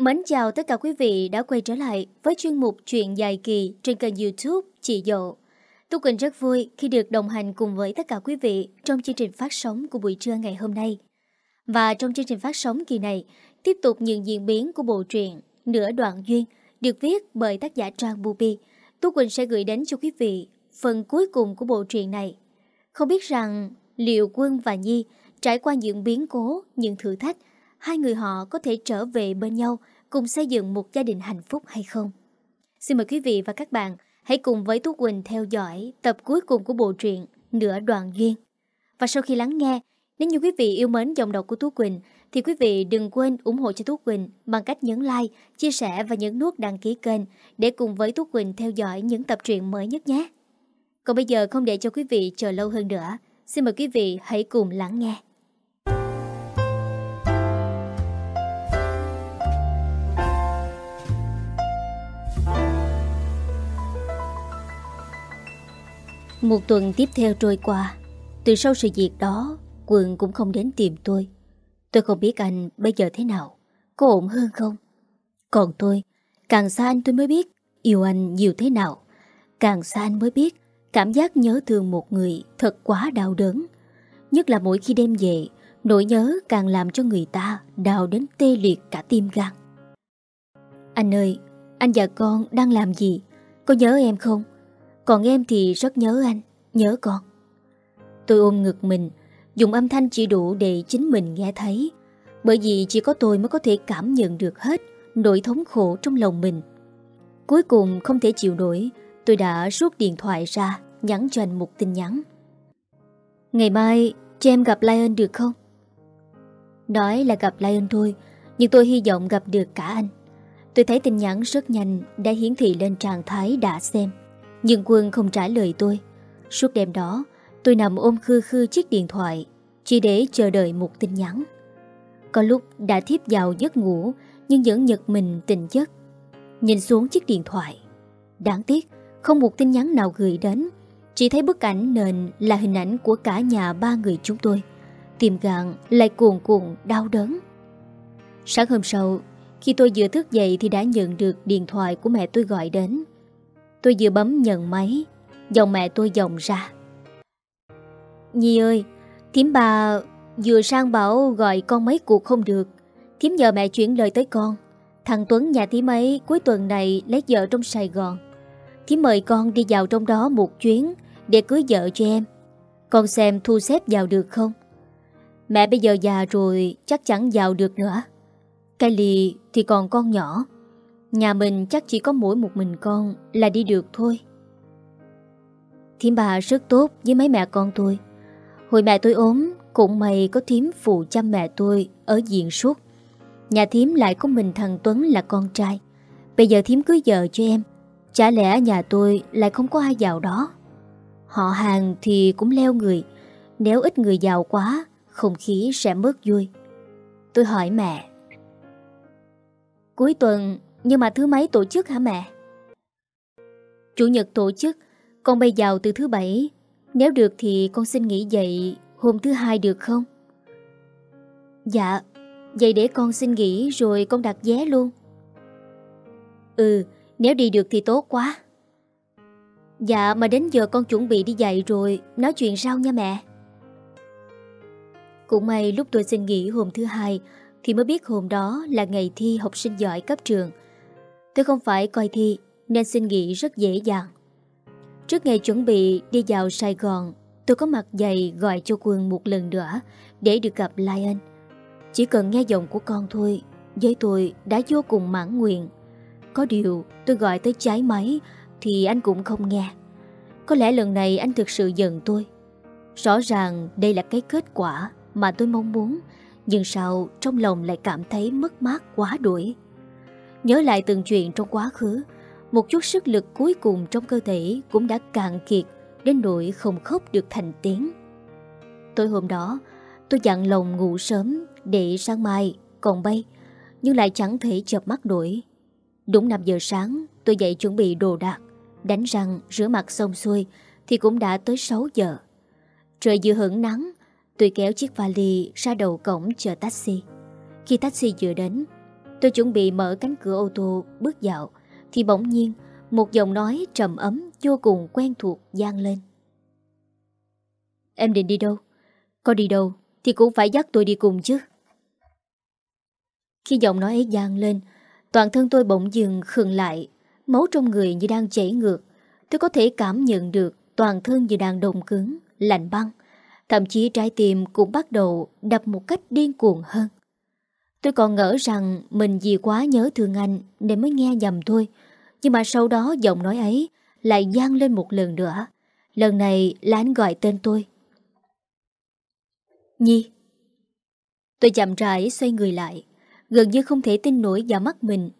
Mến chào tất cả quý vị đã quay trở lại với chuyên mục Chuyện dài kỳ trên kênh youtube Chị Dậu. Tu Quỳnh rất vui khi được đồng hành cùng với tất cả quý vị trong chương trình phát sóng của buổi trưa ngày hôm nay. Và trong chương trình phát sóng kỳ này, tiếp tục những diễn biến của bộ truyện Nửa đoạn duyên được viết bởi tác giả Trang Bubi. Tu Quỳnh sẽ gửi đến cho quý vị phần cuối cùng của bộ truyện này. Không biết rằng liệu Quân và Nhi trải qua những biến cố, những thử thách, hai người họ có thể trở về bên nhau cùng xây dựng một gia đình hạnh phúc hay không? Xin mời quý vị và các bạn hãy cùng với Tú Quỳnh theo dõi tập cuối cùng của bộ truyện Nửa Đoạn Duyên. Và sau khi lắng nghe, nếu như quý vị yêu mến giọng đọc của Tú Quỳnh thì quý vị đừng quên ủng hộ cho Tú Quỳnh bằng cách nhấn like, chia sẻ và nhấn nút đăng ký kênh để cùng với Tú Quỳnh theo dõi những tập truyện mới nhất nhé. Còn bây giờ không để cho quý vị chờ lâu hơn nữa, xin mời quý vị hãy cùng lắng nghe. Một tuần tiếp theo trôi qua, Từ sau sự việc đó quân cũng không đến tìm tôi. Tôi không biết anh bây giờ thế nào, Có ổn hơn không? Còn tôi, Càng xa anh tôi mới biết Yêu anh nhiều thế nào. Càng xa anh mới biết Cảm giác nhớ thương một người thật quá đau đớn. Nhất là mỗi khi đêm về, Nỗi nhớ càng làm cho người ta Đau đến tê liệt cả tim gan. Anh ơi, Anh và con đang làm gì? Có nhớ em không? Còn em thì rất nhớ anh, Nhớ con. Tôi ôm ngực mình, Dùng âm thanh chỉ đủ để chính mình nghe thấy. Bởi vì chỉ có tôi mới có thể cảm nhận được hết Nỗi thống khổ trong lòng mình. Cuối cùng không thể chịu nổi, Tôi đã rút điện thoại ra, Nhắn cho anh một tin nhắn. Ngày mai cho em gặp Lion được không? Nói là gặp Lion thôi, Nhưng tôi hy vọng gặp được cả anh. Tôi thấy tin nhắn rất nhanh Đã hiển thị lên trạng thái đã xem nhưng Quân không trả lời tôi. Suốt đêm đó, Tôi nằm ôm khư khư chiếc điện thoại, Chỉ để chờ đợi một tin nhắn. Có lúc đã thiếp vào giấc ngủ, Nhưng vẫn nhật mình tỉnh giấc. Nhìn xuống chiếc điện thoại, Đáng tiếc, Không một tin nhắn nào gửi đến. Chỉ thấy bức ảnh nền là hình ảnh của cả nhà ba người chúng tôi. Tìm gạn lại cuồn cuộn, đau đớn. Sáng hôm sau, Khi tôi vừa thức dậy thì đã nhận được điện thoại của mẹ tôi gọi đến. Tôi vừa bấm nhận máy, Dòng mẹ tôi dòng ra. Nhi ơi Thiếm bà vừa sang bảo gọi con mấy cuộc không được. Thiếm nhờ mẹ chuyển lời tới con. Thằng Tuấn nhà thím ấy cuối tuần này lấy vợ trong Sài Gòn. Thím mời con đi vào trong đó một chuyến Để cưới vợ cho em. Con xem thu xếp vào được không? Mẹ bây giờ già rồi, Chắc chẳng vào được nữa. Cái lì thì còn con nhỏ. Nhà mình chắc chỉ có mỗi một mình con là đi được thôi. Thiếm bà rất tốt với mấy mẹ con tôi. Hồi mẹ tôi ốm, cũng may có thiếm phụ chăm mẹ tôi ở diện suốt. Nhà thiếm lại có mình thằng Tuấn là con trai. Bây giờ thiếm cưới vợ cho em. Chả lẽ nhà tôi lại không có ai giàu đó. Họ hàng thì cũng leo người. Nếu ít người giàu quá, không khí sẽ mất vui. Tôi hỏi mẹ. Cuối tuần nhưng mà thứ mấy tổ chức hả mẹ? Chủ nhật tổ chức, Con bay vào từ thứ bảy. Nếu được thì con xin nghỉ dậy Hôm thứ hai được không? Dạ Vậy để con xin nghỉ rồi con đặt vé luôn. Ừ Nếu đi được thì tốt quá. Dạ mà đến giờ con chuẩn bị đi dậy rồi, Nói chuyện sau nha mẹ. Cũng may lúc tôi xin nghỉ hôm thứ hai Thì mới biết hôm đó là ngày thi học sinh giỏi cấp trường. Tôi không phải coi thi nên xin nghỉ rất dễ dàng. Trước ngày chuẩn bị đi vào Sài Gòn, tôi có mặt dày gọi cho Quân một lần nữa để được gặp Lion. Chỉ cần nghe giọng của con thôi, với tôi đã vô cùng mãn nguyện. Có điều tôi gọi tới trái máy thì anh cũng không nghe. Có lẽ lần này anh thực sự giận tôi. Rõ ràng đây là cái kết quả mà tôi mong muốn, nhưng sao trong lòng lại cảm thấy mất mát quá đuổi. Nhớ lại từng chuyện trong quá khứ, Một chút sức lực cuối cùng trong cơ thể Cũng đã cạn kiệt Đến nỗi không khóc được thành tiếng. Tối hôm đó, Tôi dặn lòng ngủ sớm Để sáng mai còn bay, Nhưng lại chẳng thể chợp mắt nổi. Đúng 5 giờ sáng, tôi dậy chuẩn bị đồ đạc, Đánh răng, rửa mặt xong xuôi Thì cũng đã tới 6 giờ. Trời vừa hưởng nắng, Tôi kéo chiếc vali ra đầu cổng chờ taxi. Khi taxi vừa đến Tôi chuẩn bị mở cánh cửa ô tô bước vào Thì bỗng nhiên Một giọng nói trầm ấm vô cùng quen thuộc gian lên. Em định đi đâu? Có đi đâu thì cũng phải dắt tôi đi cùng chứ. Khi giọng nói ấy gian lên Toàn thân tôi bỗng dừng khừng lại Máu trong người như đang chảy ngược. Tôi có thể cảm nhận được Toàn thân như đang đồng cứng, lạnh băng Thậm chí trái tim cũng bắt đầu Đập một cách điên cuồng hơn. Tôi còn ngỡ rằng Mình vì quá nhớ thương anh Nên mới nghe nhầm thôi. Nhưng mà sau đó giọng nói ấy Lại gian lên một lần nữa. Lần này là anh gọi tên tôi. Nhi. Tôi chậm rãi xoay người lại, Gần như không thể tin nổi vào mắt mình.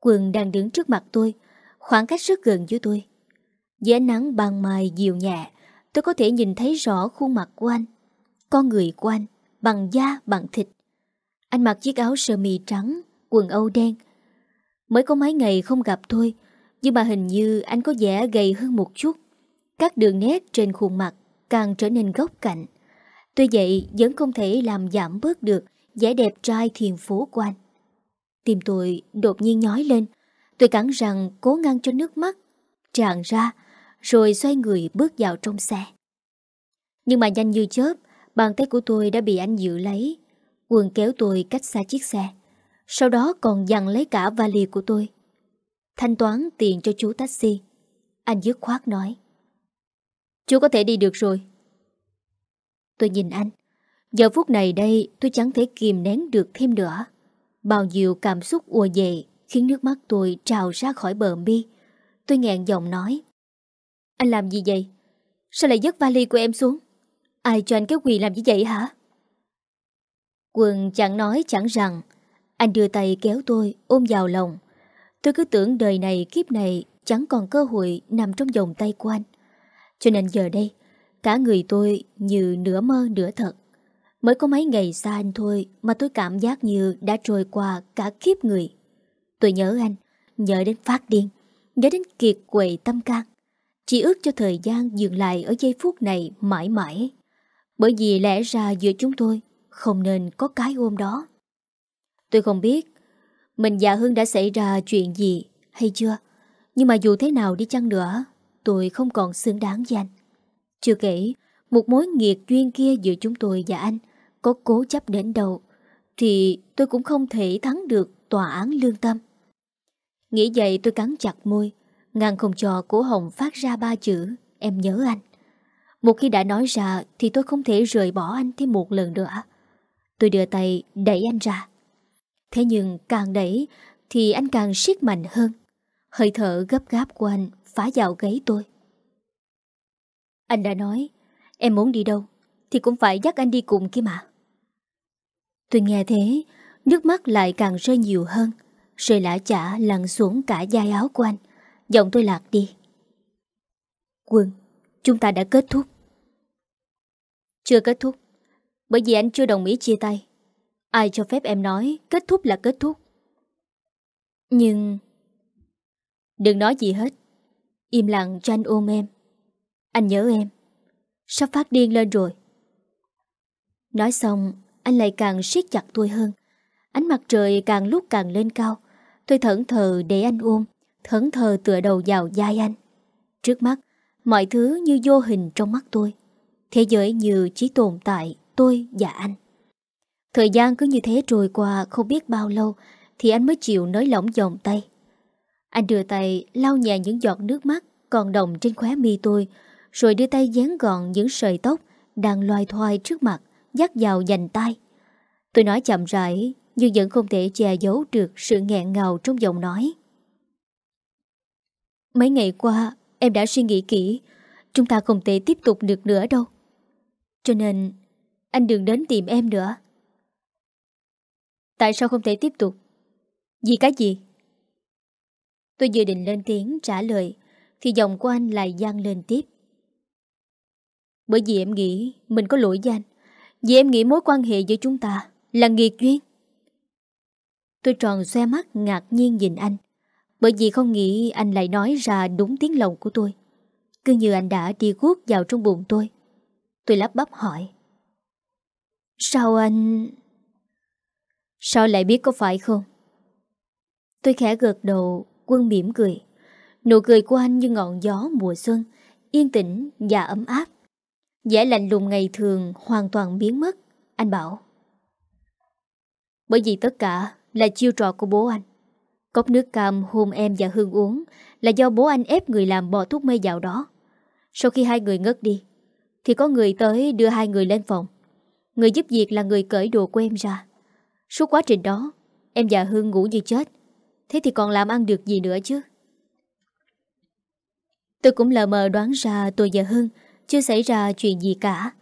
Quần đang đứng trước mặt tôi, Khoảng cách rất gần với tôi. Dưới ánh nắng ban mai dịu nhẹ, Tôi có thể nhìn thấy rõ khuôn mặt của anh. Con người của anh, Bằng da, bằng thịt. Anh mặc chiếc áo sơ mi trắng Quần âu đen Mới có mấy ngày không gặp thôi Nhưng mà hình như anh có vẻ gầy hơn một chút Các đường nét trên khuôn mặt Càng trở nên góc cạnh Tuy vậy vẫn không thể làm giảm bớt được vẻ đẹp trai thiền phố của anh. Tim tôi đột nhiên nhói lên. Tôi cắn rằng cố ngăn cho nước mắt tràn ra rồi xoay người bước vào trong xe. Nhưng mà nhanh như chớp, bàn tay của tôi đã bị anh giữ lấy. Quần kéo tôi cách xa chiếc xe. Sau đó còn dằn lấy cả vali của tôi. Thanh toán tiền cho chú taxi. Anh dứt khoát nói. Chú có thể đi được rồi. Tôi nhìn anh. Giờ phút này đây tôi chẳng thể kìm nén được thêm nữa. Bao nhiêu cảm xúc ùa về khiến nước mắt tôi trào ra khỏi bờ mi. Tôi ngẹn giọng nói. Anh làm gì vậy? Sao lại dứt vali của em xuống? Ai cho anh cái quỳ làm như vậy hả? Quân chẳng nói chẳng rằng. Anh đưa tay kéo tôi, ôm vào lòng. Tôi cứ tưởng đời này, kiếp này chẳng còn cơ hội nằm trong vòng tay của anh. Cho nên giờ đây, Cả người tôi như nửa mơ nửa thật Mới có mấy ngày xa anh thôi Mà tôi cảm giác như đã trôi qua cả kiếp người Tôi nhớ anh, Nhớ đến phát điên, Nhớ đến kiệt quệ tâm can Chỉ ước cho thời gian dừng lại Ở giây phút này mãi mãi Bởi vì lẽ ra giữa chúng tôi không nên có cái ôm đó Tôi không biết Mình và Hưng đã xảy ra chuyện gì Hay chưa Nhưng mà dù thế nào đi chăng nữa Tôi không còn xứng đáng với anh chưa kể, một mối nghiệt duyên kia giữa chúng tôi và anh có cố chấp đến đâu thì tôi cũng không thể thắng được tòa án lương tâm. Nghĩ vậy tôi cắn chặt môi, ngăn không cho cổ Hồng phát ra ba chữ em nhớ anh. Một khi đã nói ra thì tôi không thể rời bỏ anh thêm một lần nữa. Tôi đưa tay đẩy anh ra. Thế nhưng càng đẩy thì anh càng siết mạnh hơn. Hơi thở gấp gáp của anh phá vào gáy tôi. Anh đã nói, Em muốn đi đâu Thì cũng phải dắt anh đi cùng kia mà Tôi nghe thế, Nước mắt lại càng rơi nhiều hơn rơi lã chả lặn xuống cả vai áo của anh Giọng tôi lạc đi Quân, Chúng ta đã kết thúc Chưa kết thúc bởi vì anh chưa đồng ý chia tay. Ai cho phép em nói kết thúc là kết thúc. Nhưng Đừng nói gì hết. Im lặng cho anh ôm em. Anh nhớ em. Sắp phát điên lên rồi. Nói xong, Anh lại càng siết chặt tôi hơn. Ánh mặt trời càng lúc càng lên cao. Tôi thẫn thờ để anh ôm, Thẫn thờ tựa đầu vào vai anh. Trước mắt, Mọi thứ như vô hình trong mắt tôi. Thế giới như chỉ tồn tại Tôi và anh Thời gian cứ như thế trôi qua Không biết bao lâu Thì anh mới chịu nới lỏng vòng tay Anh đưa tay lau nhẹ những giọt nước mắt Còn đồng trên khóe mi tôi rồi đưa tay dán gọn những sợi tóc đang loài thoai trước mặt, dắt vào dành tay. Tôi nói chậm rãi, nhưng vẫn không thể che giấu được sự nghẹn ngào trong giọng nói. Mấy ngày qua, em đã suy nghĩ kỹ, chúng ta không thể tiếp tục được nữa đâu. Cho nên, anh đừng đến tìm em nữa. Tại sao không thể tiếp tục? Vì cái gì? Tôi vừa định lên tiếng trả lời, thì giọng của anh lại gian lên tiếp. Bởi vì em nghĩ mình có lỗi với anh Vì em nghĩ mối quan hệ giữa chúng ta Là nghiệt duyên Tôi tròn xoe mắt ngạc nhiên nhìn anh Bởi vì không nghĩ anh lại nói ra đúng tiếng lòng của tôi Cứ như anh đã đi guốc vào trong bụng tôi Tôi lắp bắp hỏi Sao anh... Sao lại biết có phải không? Tôi khẽ gật đầu, quân mỉm cười. Nụ cười của anh như ngọn gió mùa xuân, yên tĩnh và ấm áp. vẻ lạnh lùng ngày thường hoàn toàn biến mất. Anh bảo. Bởi vì tất cả là chiêu trò của bố anh. Cốc nước cam hôn em và Hương uống là do bố anh ép người làm bỏ thuốc mê vào đó. Sau khi hai người ngất đi, thì có người tới đưa hai người lên phòng. Người giúp việc là người cởi đồ của em ra. Suốt quá trình đó, em và Hương ngủ như chết. Thế thì còn làm ăn được gì nữa chứ? Tôi cũng lờ mờ đoán ra tôi và Hưng chưa xảy ra chuyện gì cả.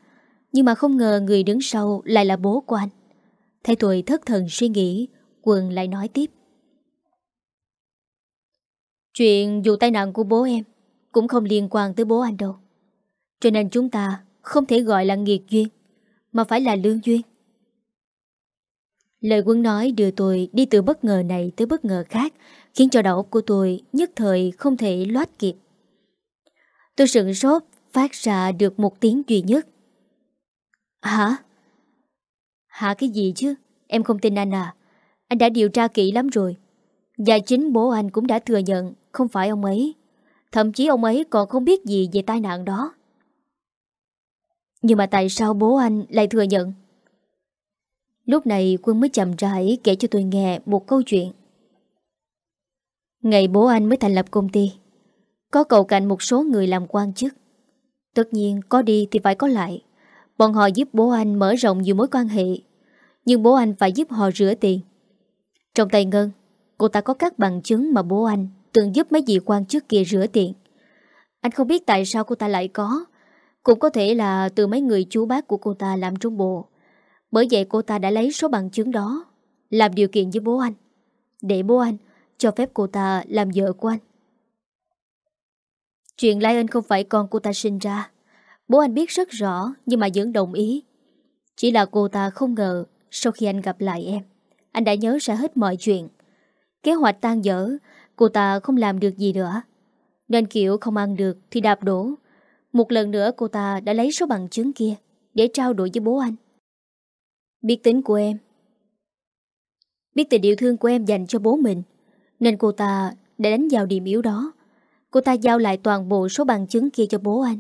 Nhưng mà không ngờ người đứng sau lại là bố của anh. Thấy tôi thất thần suy nghĩ, quần lại nói tiếp. Chuyện dù tai nạn của bố em cũng không liên quan tới bố anh đâu. Cho nên chúng ta không thể gọi là nghiệt duyên, mà phải là lương duyên. Lời quân nói đưa tôi đi từ bất ngờ này tới bất ngờ khác, khiến cho đầu óc của tôi nhất thời không thể loát kịp. Tôi sửng sốt, phát ra được một tiếng duy nhất. Hả? Hả cái gì chứ? Em không tin anh à? Anh đã điều tra kỹ lắm rồi. Và chính bố anh cũng đã thừa nhận không phải ông ấy. Thậm chí ông ấy còn không biết gì về tai nạn đó. Nhưng mà tại sao bố anh lại thừa nhận? Lúc này Quân mới chậm rãi kể cho tôi nghe một câu chuyện. Ngày bố anh mới thành lập công ty, có cầu cạnh một số người làm quan chức. Tất nhiên có đi thì phải có lại. Bọn họ giúp bố anh mở rộng nhiều mối quan hệ. Nhưng bố anh phải giúp họ rửa tiền. Trong tay Ngân, cô ta có các bằng chứng mà bố anh từng giúp mấy vị quan chức kia rửa tiền. Anh không biết tại sao cô ta lại có. Cũng có thể là từ mấy người chú bác của cô ta làm trung bộ. Bởi vậy cô ta đã lấy số bằng chứng đó làm điều kiện với bố anh. Để bố anh cho phép cô ta làm vợ của anh. Chuyện Lai Ân không phải con cô ta sinh ra. Bố anh biết rất rõ nhưng mà vẫn đồng ý. Chỉ là cô ta không ngờ sau khi anh gặp lại em, anh đã nhớ ra hết mọi chuyện. Kế hoạch tan dở, cô ta không làm được gì nữa. Nên kiểu không ăn được thì đạp đổ. Một lần nữa cô ta đã lấy số bằng chứng kia để trao đổi với bố anh. Biết tính của em. Biết tình yêu thương của em dành cho bố mình, nên cô ta đã đánh vào điểm yếu đó. Cô ta giao lại toàn bộ số bằng chứng kia cho bố anh.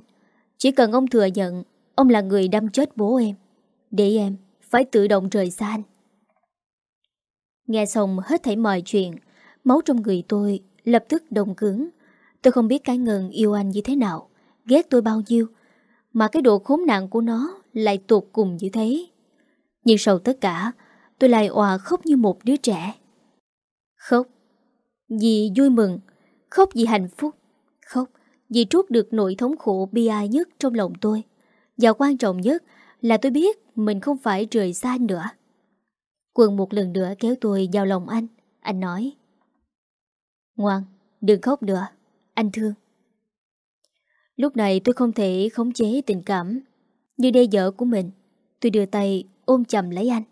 Chỉ cần ông thừa nhận ông là người đâm chết bố em. Để em phải tự động rời xa anh. Nghe xong hết thảy mọi chuyện, máu trong người tôi lập tức đồng cứng. Tôi không biết cái ngần yêu anh như thế nào, ghét tôi bao nhiêu, mà cái độ khốn nạn của nó lại tụt cùng như thế. Nhưng sau tất cả, tôi lại òa khóc như một đứa trẻ. Khóc vì vui mừng, khóc vì hạnh phúc, khóc vì trút được nỗi thống khổ bi ai nhất trong lòng tôi. Và quan trọng nhất là tôi biết mình không phải rời xa anh nữa. Quân một lần nữa kéo tôi vào lòng anh. Anh nói. Ngoan, đừng khóc nữa. Anh thương. Lúc này tôi không thể khống chế tình cảm. Như đe vợ của mình. Tôi đưa tay ôm chầm lấy anh.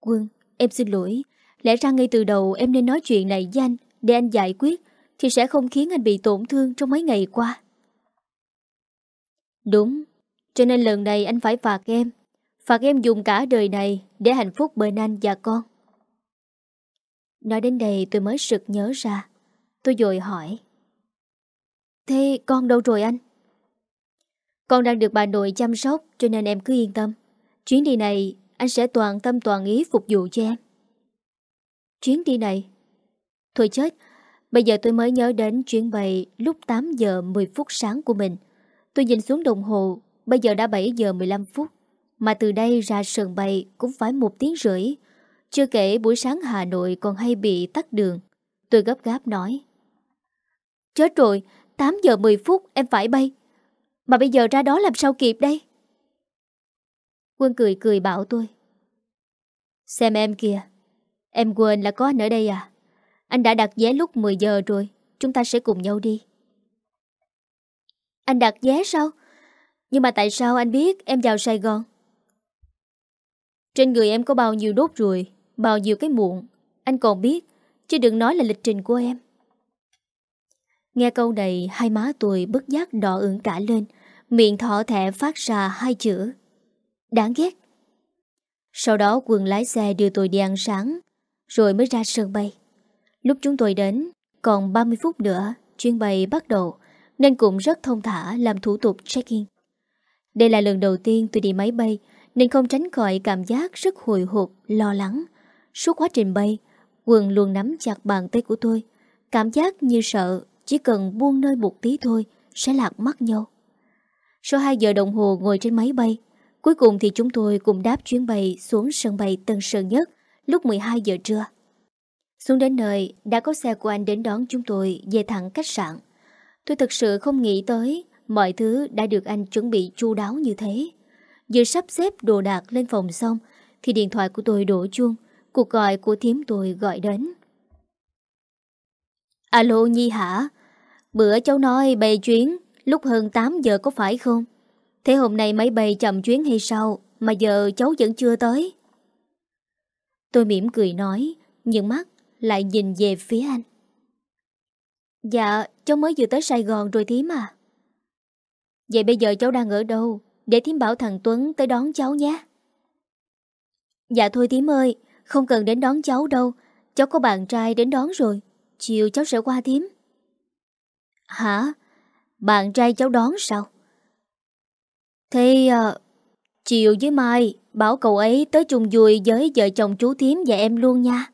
Quân, em xin lỗi. Lẽ ra ngay từ đầu em nên nói chuyện này với anh để anh giải quyết thì sẽ không khiến anh bị tổn thương trong mấy ngày qua. Đúng, cho nên lần này anh phải phạt em. Phạt em dùng cả đời này để hạnh phúc bên anh và con. Nói đến đây tôi mới sực nhớ ra. Tôi dội hỏi. Thế con đâu rồi anh? Con đang được bà nội chăm sóc cho nên em cứ yên tâm. Chuyến đi này anh sẽ toàn tâm toàn ý phục vụ cho em. Chuyến đi này? Thôi chết, bây giờ tôi mới nhớ đến chuyến bay lúc 8 giờ 10 phút sáng của mình. Tôi nhìn xuống đồng hồ, bây giờ đã 7 giờ 15 phút. Mà từ đây ra sân bay cũng phải một tiếng rưỡi. Chưa kể buổi sáng Hà Nội còn hay bị tắt đường. Tôi gấp gáp nói. Chết rồi, 8 giờ 10 phút em phải bay. Mà bây giờ ra đó làm sao kịp đây? Quân cười cười bảo tôi. Xem em kìa, em quên là có anh ở đây à? Anh đã đặt vé lúc 10 giờ rồi, chúng ta sẽ cùng nhau đi. Anh đặt vé sao? Nhưng mà tại sao anh biết em vào Sài Gòn? Trên người em có bao nhiêu đốt ruồi, bao nhiêu cái muộn, anh còn biết, chứ đừng nói là lịch trình của em. Nghe câu này, hai má tôi bất giác đỏ ửng cả lên, miệng thỏ thẻ phát ra hai chữ. Đáng ghét. Sau đó quân lái xe đưa tôi đi ăn sáng, rồi mới ra sân bay. Lúc chúng tôi đến, còn 30 phút nữa, chuyến bay bắt đầu, nên cũng rất thông thả làm thủ tục check-in. Đây là lần đầu tiên tôi đi máy bay, nên không tránh khỏi cảm giác rất hồi hộp, lo lắng. Suốt quá trình bay, Quân luôn nắm chặt bàn tay của tôi, cảm giác như sợ chỉ cần buông nơi một tí thôi sẽ lạc mắt nhau. Sau 2 giờ đồng hồ ngồi trên máy bay, cuối cùng thì chúng tôi cùng đáp chuyến bay xuống sân bay Tân Sơn Nhất lúc 12 giờ trưa. Xuống đến nơi, đã có xe của anh đến đón chúng tôi về thẳng khách sạn. Tôi thực sự không nghĩ tới mọi thứ đã được anh chuẩn bị chu đáo như thế. Vừa sắp xếp đồ đạc lên phòng xong, thì điện thoại của tôi đổ chuông, cuộc gọi của thím tôi gọi đến. Alo Nhi hả? Bữa cháu nói bay chuyến, lúc hơn 8 giờ có phải không? Thế hôm nay máy bay chậm chuyến hay sao mà giờ cháu vẫn chưa tới? Tôi mỉm cười nói, nhưng mắt lại nhìn về phía anh. Dạ, cháu mới vừa tới Sài Gòn rồi thím à. Vậy bây giờ cháu đang ở đâu? Để thím bảo thằng Tuấn tới đón cháu nhé. Dạ thôi thím ơi, không cần đến đón cháu đâu. Cháu có bạn trai đến đón rồi. Chiều cháu sẽ qua thím. Hả? Bạn trai cháu đón sao? Thế à, chiều với Mai bảo cậu ấy tới chung vui với vợ chồng chú thím và em luôn nha.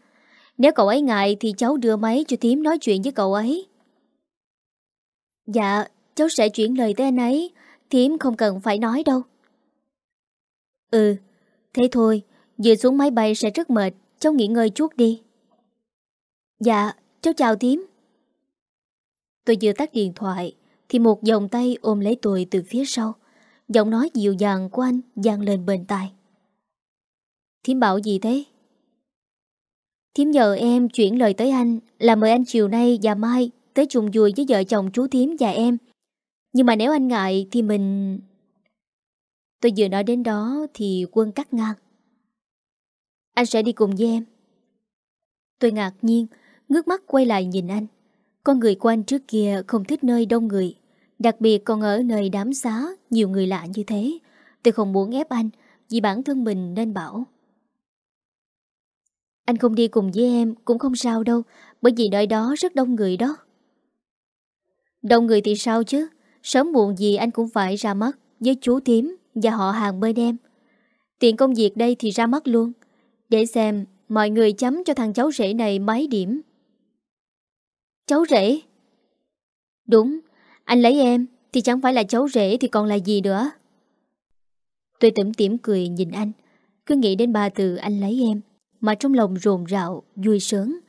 Nếu cậu ấy ngại thì cháu đưa máy cho thím nói chuyện với cậu ấy. Dạ, cháu sẽ chuyển lời tới anh ấy. Thím không cần phải nói đâu. Ừ, thế thôi, vừa xuống máy bay sẽ rất mệt, cháu nghỉ ngơi chút đi. Dạ, cháu chào thím. Tôi vừa tắt điện thoại, thì một vòng tay ôm lấy tôi từ phía sau. Giọng nói dịu dàng của anh Giang lên bên tai. Thím bảo gì thế? Thím nhờ em chuyển lời tới anh là mời anh chiều nay và mai tới chung vui với vợ chồng chú thím và em. Nhưng mà nếu anh ngại thì mình... Tôi vừa nói đến đó thì quân cắt ngang. Anh sẽ đi cùng với em. Tôi ngạc nhiên, ngước mắt quay lại nhìn anh. Con người của anh trước kia không thích nơi đông người. Đặc biệt còn ở nơi đám xá, nhiều người lạ như thế. Tôi không muốn ép anh, vì bản thân mình nên bảo. Anh không đi cùng với em cũng không sao đâu, bởi vì nơi đó rất đông người đó. Đông người thì sao chứ, sớm muộn gì anh cũng phải ra mắt với chú tím và họ hàng bên em. Tiện công việc đây thì ra mắt luôn, để xem mọi người chấm cho thằng cháu rể này mấy điểm. Cháu rể? Đúng, anh lấy em thì chẳng phải là cháu rể thì còn là gì nữa. Tôi tẩm tiểm cười nhìn anh, cứ nghĩ đến ba từ anh lấy em mà trong lòng rồn rạo, vui sớm.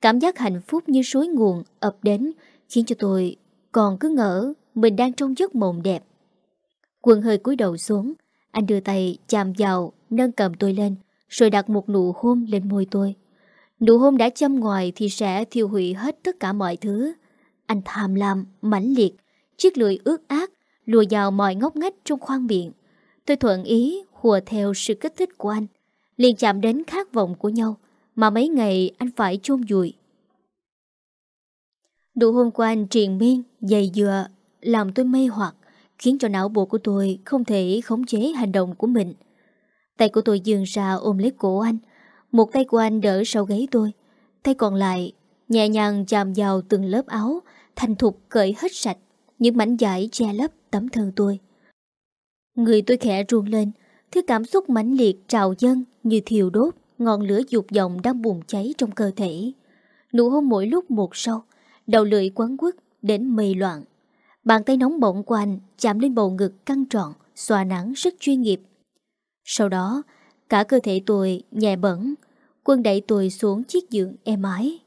Cảm giác hạnh phúc như suối nguồn ập đến khiến cho tôi còn cứ ngỡ mình đang trong giấc mộng đẹp. Quần hơi cúi đầu xuống, anh đưa tay chạm vào, nâng cầm tôi lên, rồi đặt một nụ hôn lên môi tôi. Nụ hôn đã châm ngoài thì sẽ thiêu hủy hết tất cả mọi thứ. Anh tham lam, mãnh liệt, chiếc lưỡi ướt ác, lùa vào mọi ngóc ngách trong khoang miệng. Tôi thuận ý, hùa theo sự kích thích của anh liền chạm đến khát vọng của nhau mà mấy ngày anh phải chôn vùi. Đủ hôm qua anh triền miên, dày dừa, làm tôi mê hoặc, khiến cho não bộ của tôi không thể khống chế hành động của mình. Tay của tôi dường ra ôm lấy cổ anh, một tay của anh đỡ sau gáy tôi, tay còn lại nhẹ nhàng chạm vào từng lớp áo, thành thục cởi hết sạch, những mảnh vải che lấp tấm thân tôi. Người tôi khẽ ruông lên, Thứ cảm xúc mãnh liệt trào dâng như thiêu đốt, ngọn lửa dục vọng đang bùng cháy trong cơ thể. Nụ hôn mỗi lúc một sâu, đầu lưỡi quấn quất đến mê loạn. Bàn tay nóng bỏng của anh chạm lên bầu ngực căng trọn, xòa nắng rất chuyên nghiệp. Sau đó, cả cơ thể tôi nhẹ bẩn, quân đẩy tôi xuống chiếc giường êm ái.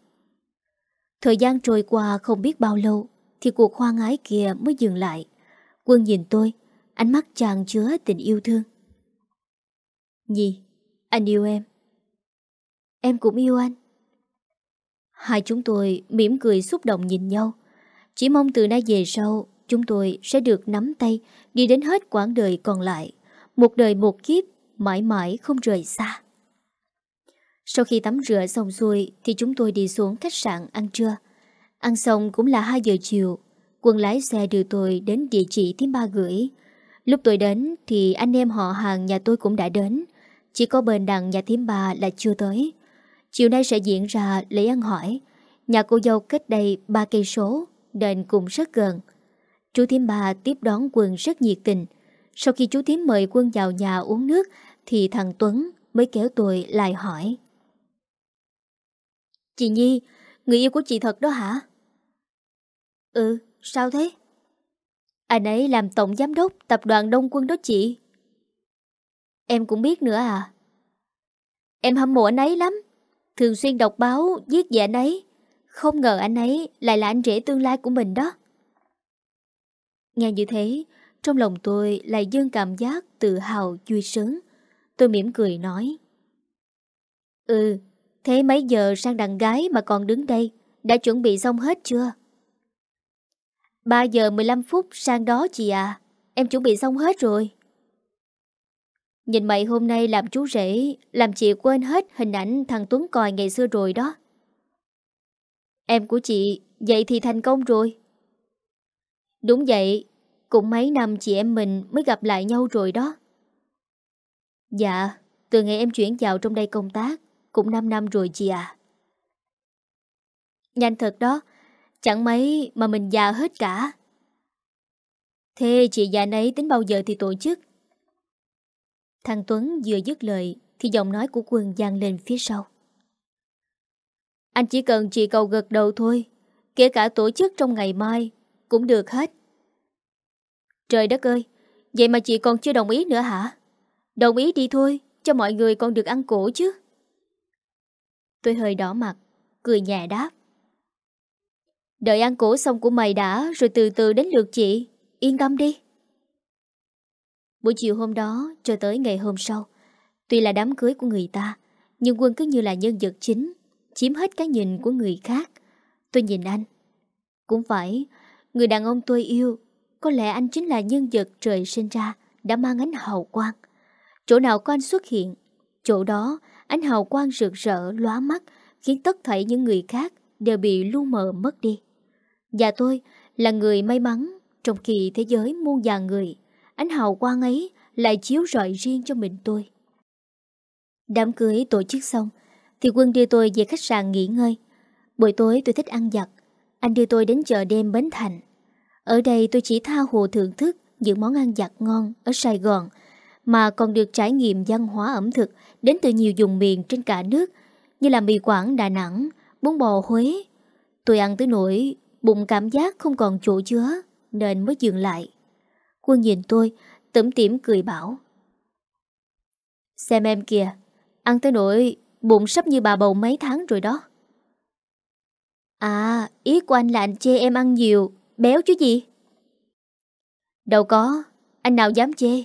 Thời gian trôi qua không biết bao lâu, thì cuộc hoang ái kia mới dừng lại. Quân nhìn tôi, ánh mắt chàng chứa tình yêu thương. Nhi, anh yêu em. Em cũng yêu anh. Hai chúng tôi mỉm cười xúc động nhìn nhau. Chỉ mong từ nay về sau, chúng tôi sẽ được nắm tay đi đến hết quãng đời còn lại. Một đời một kiếp, mãi mãi không rời xa. Sau khi tắm rửa xong xuôi thì chúng tôi đi xuống khách sạn ăn trưa. Ăn xong cũng là 2 giờ chiều. Quân lái xe đưa tôi đến địa chỉ thím ba gửi. Lúc tôi đến thì anh em họ hàng nhà tôi cũng đã đến. Chỉ có bên đằng nhà thím bà là chưa tới Chiều nay sẽ diễn ra lễ ăn hỏi Nhà cô dâu cách đây ba cây số, đền cũng rất gần Chú thím bà tiếp đón Quân rất nhiệt tình sau khi chú tiến mời Quân vào nhà uống nước Thì thằng Tuấn mới kéo tôi lại hỏi Chị Nhi Người yêu của chị thật đó hả? Ừ, sao thế? Anh ấy làm tổng giám đốc tập đoàn Đông Quân đó chị. Em cũng biết nữa à? Em hâm mộ anh ấy lắm. Thường xuyên đọc báo, viết về anh ấy. Không ngờ anh ấy lại là anh rể tương lai của mình đó. Nghe như thế, trong lòng tôi lại dâng cảm giác tự hào vui sướng. Tôi mỉm cười nói. Ừ, thế mấy giờ sang đàn gái mà còn đứng đây, đã chuẩn bị xong hết chưa? 3 giờ 15 phút sang đó chị à, em chuẩn bị xong hết rồi. Nhìn mày hôm nay làm chú rể, làm chị quên hết hình ảnh thằng Tuấn Còi ngày xưa rồi đó. Em của chị, vậy thì thành công rồi. Đúng vậy, cũng mấy năm chị em mình mới gặp lại nhau rồi đó. Dạ, từ ngày em chuyển vào trong đây công tác, cũng 5 năm rồi chị à. Nhanh thật đó, chẳng mấy mà mình già hết cả. Thế chị già nấy tính bao giờ thì tổ chức? Thằng Tuấn vừa dứt lời thì giọng nói của quân gian lên phía sau. Anh chỉ cần chị cầu gật đầu thôi, kể cả tổ chức trong ngày mai cũng được hết. Trời đất ơi, vậy mà chị còn chưa đồng ý nữa hả? Đồng ý đi thôi, cho mọi người còn được ăn cổ chứ. Tôi hơi đỏ mặt, cười nhẹ đáp. Đợi ăn cổ xong của mày đã rồi từ từ đến lượt chị, yên tâm đi. Buổi chiều hôm đó cho tới ngày hôm sau, tuy là đám cưới của người ta, nhưng Quân cứ như là nhân vật chính, chiếm hết cái nhìn của người khác. Tôi nhìn anh. Cũng phải, người đàn ông tôi yêu, có lẽ anh chính là nhân vật trời sinh ra đã mang ánh hào quang. Chỗ nào có anh xuất hiện, chỗ đó ánh hào quang rực rỡ lóa mắt khiến tất thảy những người khác đều bị lu mờ mất đi. Và tôi là người may mắn trong khi thế giới muôn vàng người ánh hào quang ấy lại chiếu rọi riêng cho mình tôi. Đám cưới tổ chức xong, thì Quân đưa tôi về khách sạn nghỉ ngơi. Buổi tối tôi thích ăn giặt, anh đưa tôi đến chợ đêm Bến Thành. Ở đây tôi chỉ tha hồ thưởng thức những món ăn giặt ngon ở Sài Gòn, mà còn được trải nghiệm văn hóa ẩm thực đến từ nhiều vùng miền trên cả nước, như là mì Quảng Đà Nẵng, bún bò Huế. Tôi ăn tới nỗi bụng cảm giác không còn chỗ chứa, nên mới dừng lại. Quân nhìn tôi, tẩm tỉm cười bảo. Xem em kìa, ăn tới nỗi bụng sắp như bà bầu mấy tháng rồi đó. À, ý của anh là anh chê em ăn nhiều, béo chứ gì? Đâu có, anh nào dám chê.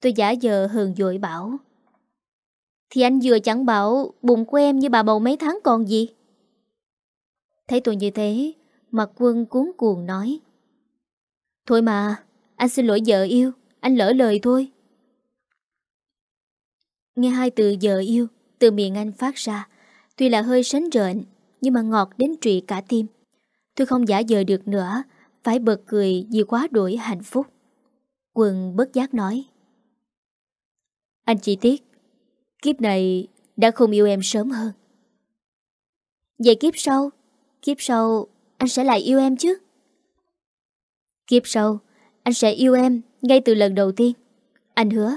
Tôi giả giờ hờn dội bảo. Thì anh vừa chẳng bảo bụng của em như bà bầu mấy tháng còn gì. Thấy tôi như thế, mặt quân cuốn cuồng nói. Thôi mà, anh xin lỗi vợ yêu, anh lỡ lời thôi. Nghe hai từ vợ yêu từ miệng anh phát ra, tuy là hơi sánh rợn, nhưng mà ngọt đến trụy cả tim. Tôi không giả vờ được nữa, phải bật cười vì quá đổi hạnh phúc. Quần bất giác nói. Anh chỉ tiếc, kiếp này đã không yêu em sớm hơn. Vậy kiếp sau, kiếp sau anh sẽ lại yêu em chứ? Kiếp sau, anh sẽ yêu em ngay từ lần đầu tiên. Anh hứa.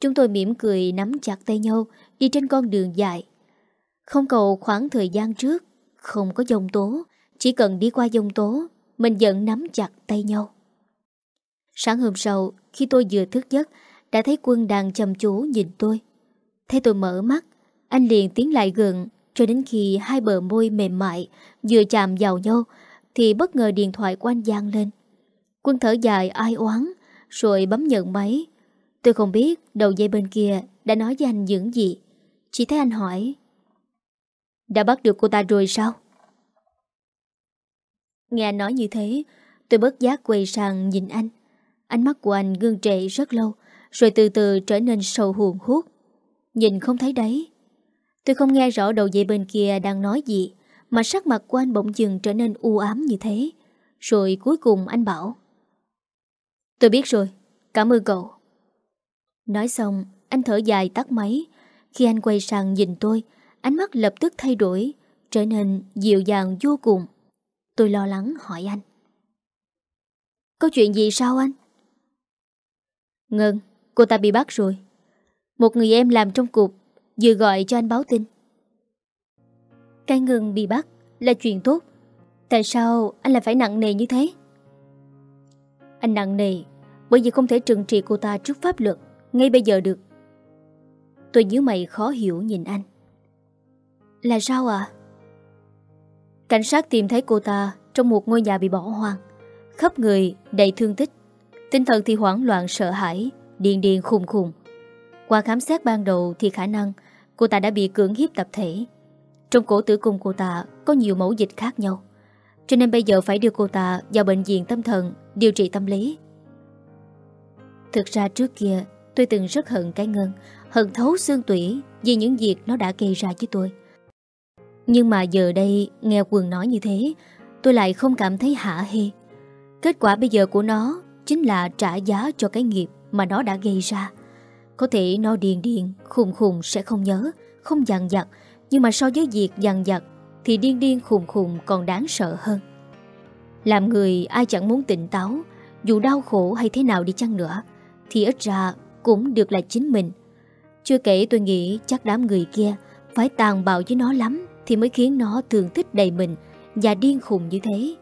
Chúng tôi mỉm cười nắm chặt tay nhau đi trên con đường dài. Không cầu khoảng thời gian trước, không có dông tố, chỉ cần đi qua dông tố, mình vẫn nắm chặt tay nhau. Sáng hôm sau, khi tôi vừa thức giấc, đã thấy quân đang chăm chú nhìn tôi. Thấy tôi mở mắt, anh liền tiến lại gần, cho đến khi hai bờ môi mềm mại vừa chạm vào nhau, thì bất ngờ điện thoại của anh giang lên. Quân thở dài ai oán, rồi bấm nhận máy. Tôi không biết đầu dây bên kia đã nói với anh những gì. Chỉ thấy anh hỏi. Đã bắt được cô ta rồi sao? Nghe nói như thế, tôi bất giác quay sang nhìn anh. Ánh mắt của anh gương trệ rất lâu, rồi từ từ trở nên sâu hồn hút. Nhìn không thấy đấy. Tôi không nghe rõ đầu dây bên kia đang nói gì, mà sắc mặt của anh bỗng dừng trở nên u ám như thế. Rồi cuối cùng anh bảo. Tôi biết rồi, cảm ơn cậu. Nói xong, anh thở dài tắt máy. Khi anh quay sang nhìn tôi, Ánh mắt lập tức thay đổi Trở nên dịu dàng vô cùng. Tôi lo lắng hỏi anh. Có chuyện gì sao anh? Ngân, cô ta bị bắt rồi. Một người em làm trong cục Vừa gọi cho anh báo tin. Cái Ngân bị bắt Là chuyện tốt. Tại sao anh lại phải nặng nề như thế? Anh nặng nề Bởi vì không thể trừng trị cô ta trước pháp luật Ngay bây giờ được. Tôi nhớ mày khó hiểu nhìn anh là sao à? Cảnh sát tìm thấy cô ta Trong một ngôi nhà bị bỏ hoang. Khắp người đầy thương tích. Tinh thần thì hoảng loạn, sợ hãi Điền điền khùng khùng. Qua khám xét ban đầu thì khả năng Cô ta đã bị cưỡng hiếp tập thể. Trong cổ tử cung cô ta Có nhiều mẫu dịch khác nhau. Cho nên bây giờ phải đưa cô ta vào bệnh viện tâm thần Điều trị tâm lý. Thực ra trước kia, Tôi từng rất hận cái ngân, Hận thấu xương tủy Vì những việc nó đã gây ra với tôi. Nhưng mà giờ đây Nghe Quần nói như thế, Tôi lại không cảm thấy hả hê. Kết quả bây giờ của nó Chính là trả giá cho cái nghiệp Mà nó đã gây ra. Có thể nó điền điền, Khùng khùng sẽ không nhớ, Không dằn dặt Nhưng mà so với việc dằn dặt Thì điên điên khùng khùng còn đáng sợ hơn. Làm người ai chẳng muốn tỉnh táo, Dù đau khổ hay thế nào đi chăng nữa, Thì ít ra cũng được là chính mình. Chưa kể tôi nghĩ chắc đám người kia Phải tàn bạo với nó lắm. Thì mới khiến nó thường thích đầy mình Và điên khùng như thế.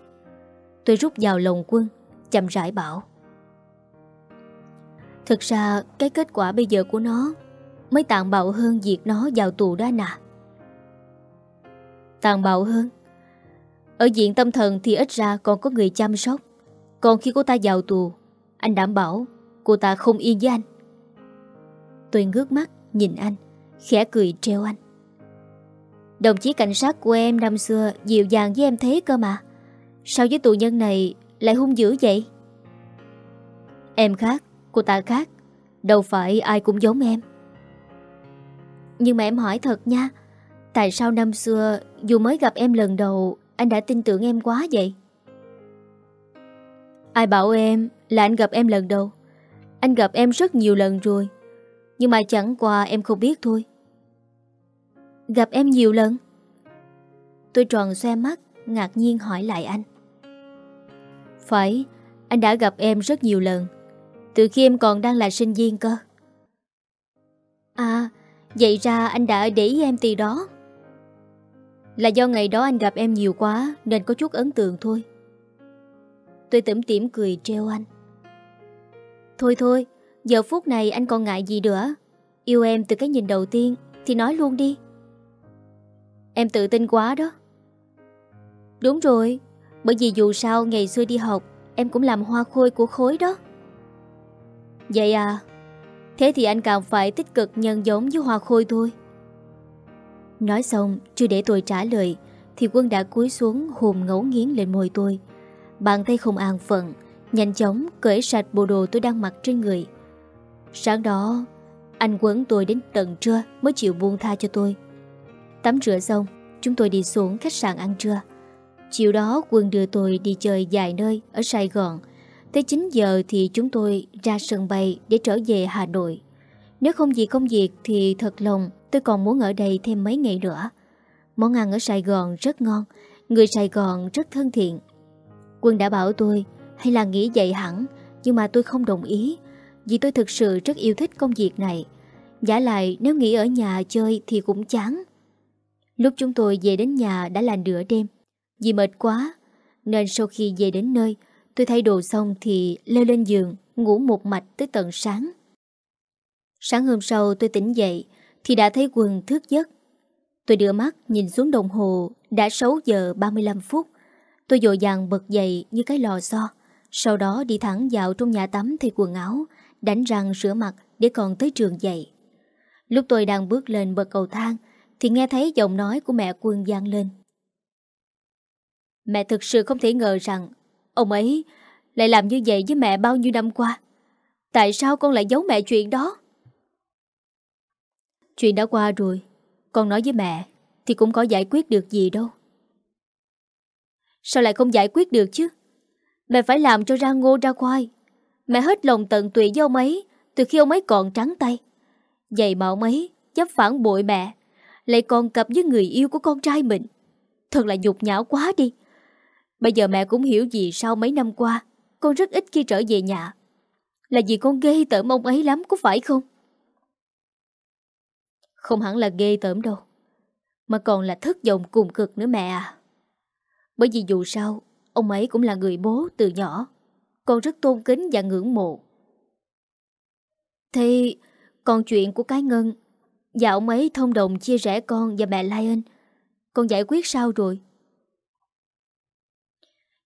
Tôi rút vào lồng quân, Chậm rãi bảo. Thực ra, cái kết quả bây giờ của nó Mới tàn bạo hơn việc nó vào tù đó nè. Tàn bạo hơn? Ở diện tâm thần thì ít ra còn có người chăm sóc, Còn khi cô ta vào tù, Anh đảm bảo cô ta không yên với anh. Tôi ngước mắt nhìn anh, Khẽ cười treo anh. Đồng chí cảnh sát của em năm xưa Dịu dàng với em thế cơ mà. Sao với tù nhân này lại hung dữ vậy? Em khác, Cô ta khác. Đâu phải ai cũng giống em. Nhưng mà em hỏi thật nha, Tại sao năm xưa Dù mới gặp em lần đầu, Anh đã tin tưởng em quá vậy? Ai bảo em Là anh gặp em lần đầu? Anh gặp em rất nhiều lần rồi. Nhưng mà chẳng qua em không biết thôi. Gặp em nhiều lần? Tôi tròn xoe mắt, Ngạc nhiên hỏi lại anh. Phải, Anh đã gặp em rất nhiều lần. Từ khi em còn đang là sinh viên cơ. À Vậy ra anh đã để ý em từ đó. Là do ngày đó anh gặp em nhiều quá, Nên có chút ấn tượng thôi. Tôi tẩm tỉm cười treo anh. Thôi thôi, Giờ phút này anh còn ngại gì nữa. Yêu em từ cái nhìn đầu tiên, Thì nói luôn đi. Em tự tin quá đó. Đúng rồi, Bởi vì dù sao ngày xưa đi học, Em cũng làm hoa khôi của khối đó. Vậy à Thế thì anh càng phải tích cực nhân giống với hoa khôi thôi. Nói xong, Chưa để tôi trả lời, Thì quân đã cúi xuống hùm ngấu nghiến lên môi tôi. Bàn tay không an phận, Nhanh chóng cởi sạch bộ đồ tôi đang mặc trên người. Sáng đó, Anh quấn tôi đến tận trưa Mới chịu buông tha cho tôi. Tắm rửa xong Chúng tôi đi xuống khách sạn ăn trưa Chiều đó quân đưa tôi đi chơi dài nơi Ở Sài Gòn Tới 9 giờ thì chúng tôi ra sân bay để trở về Hà Nội. Nếu không gì công việc thì thật lòng tôi còn muốn ở đây thêm mấy ngày nữa. Món ăn ở Sài Gòn rất ngon, người Sài Gòn rất thân thiện. Quân đã bảo tôi hay là nghĩ vậy hẳn, nhưng mà tôi không đồng ý, vì tôi thực sự rất yêu thích công việc này. Giả lại nếu nghỉ ở nhà chơi thì cũng chán. Lúc chúng tôi về đến nhà đã là nửa đêm, vì mệt quá, nên sau khi về đến nơi, Tôi thay đồ xong thì leo lên giường, ngủ một mạch tới tận sáng. Sáng hôm sau tôi tỉnh dậy thì đã thấy quần thức giấc. Tôi đưa mắt nhìn xuống đồng hồ đã 6 giờ 35 phút. Tôi dội dàng bật dậy như cái lò xo. Sau đó đi thẳng vào trong nhà tắm thay quần áo, đánh răng rửa mặt để còn tới trường dậy. Lúc tôi đang bước lên bậc cầu thang thì nghe thấy giọng nói của mẹ quân gian lên. Mẹ thực sự không thể ngờ rằng Ông ấy lại làm như vậy với mẹ bao nhiêu năm qua. Tại sao con lại giấu mẹ chuyện đó? Chuyện đã qua rồi, Con nói với mẹ Thì cũng có giải quyết được gì đâu. Sao lại không giải quyết được chứ? Mẹ phải làm cho ra ngô ra khoai. Mẹ hết lòng tận tụy với ông ấy Từ khi ông ấy còn trắng tay. Vậy mà ông ấy dám phản bội mẹ. Lại còn cặp với người yêu của con trai mình. Thật là nhục nhã quá đi. Bây giờ mẹ cũng hiểu gì sau mấy năm qua Con rất ít khi trở về nhà. Là vì con ghê tởm ông ấy lắm, có phải không? Không hẳn là ghê tởm đâu, Mà còn là thất vọng cùng cực nữa mẹ à. Bởi vì dù sao, Ông ấy cũng là người bố từ nhỏ, Con rất tôn kính và ngưỡng mộ. Thì Còn chuyện của cái Ngân và ông ấy thông đồng chia rẽ con và mẹ Lion. Con giải quyết sao rồi.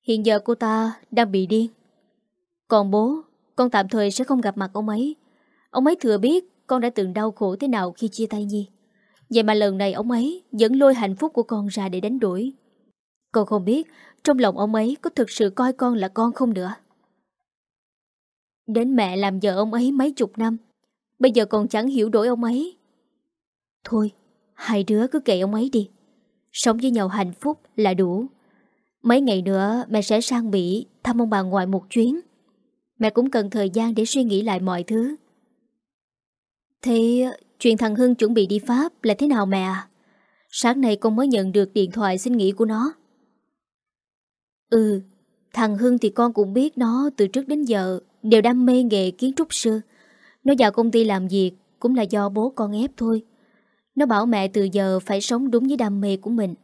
Hiện giờ cô ta đang bị điên. Còn bố, Con tạm thời sẽ không gặp mặt ông ấy. Ông ấy thừa biết con đã từng đau khổ thế nào khi chia tay Nhi. Vậy mà lần này ông ấy Vẫn lôi hạnh phúc của con ra để đánh đuổi Con không biết Trong lòng ông ấy có thực sự coi con là con không nữa. Đến mẹ làm vợ ông ấy mấy chục năm, Bây giờ còn chẳng hiểu đổi ông ấy. Thôi Hai đứa cứ kệ ông ấy đi Sống với nhau hạnh phúc là đủ Mấy ngày nữa mẹ sẽ sang Mỹ thăm ông bà ngoại một chuyến. Mẹ cũng cần thời gian để suy nghĩ lại mọi thứ. Thế chuyện thằng Hưng chuẩn bị đi Pháp là thế nào mẹ à? Sáng nay con mới nhận được điện thoại xin nghỉ của nó. Ừ, thằng Hưng thì con cũng biết nó từ trước đến giờ đều đam mê nghề kiến trúc sư. Nó vào công ty làm việc cũng là do bố con ép thôi. Nó bảo mẹ từ giờ phải sống đúng với đam mê của mình.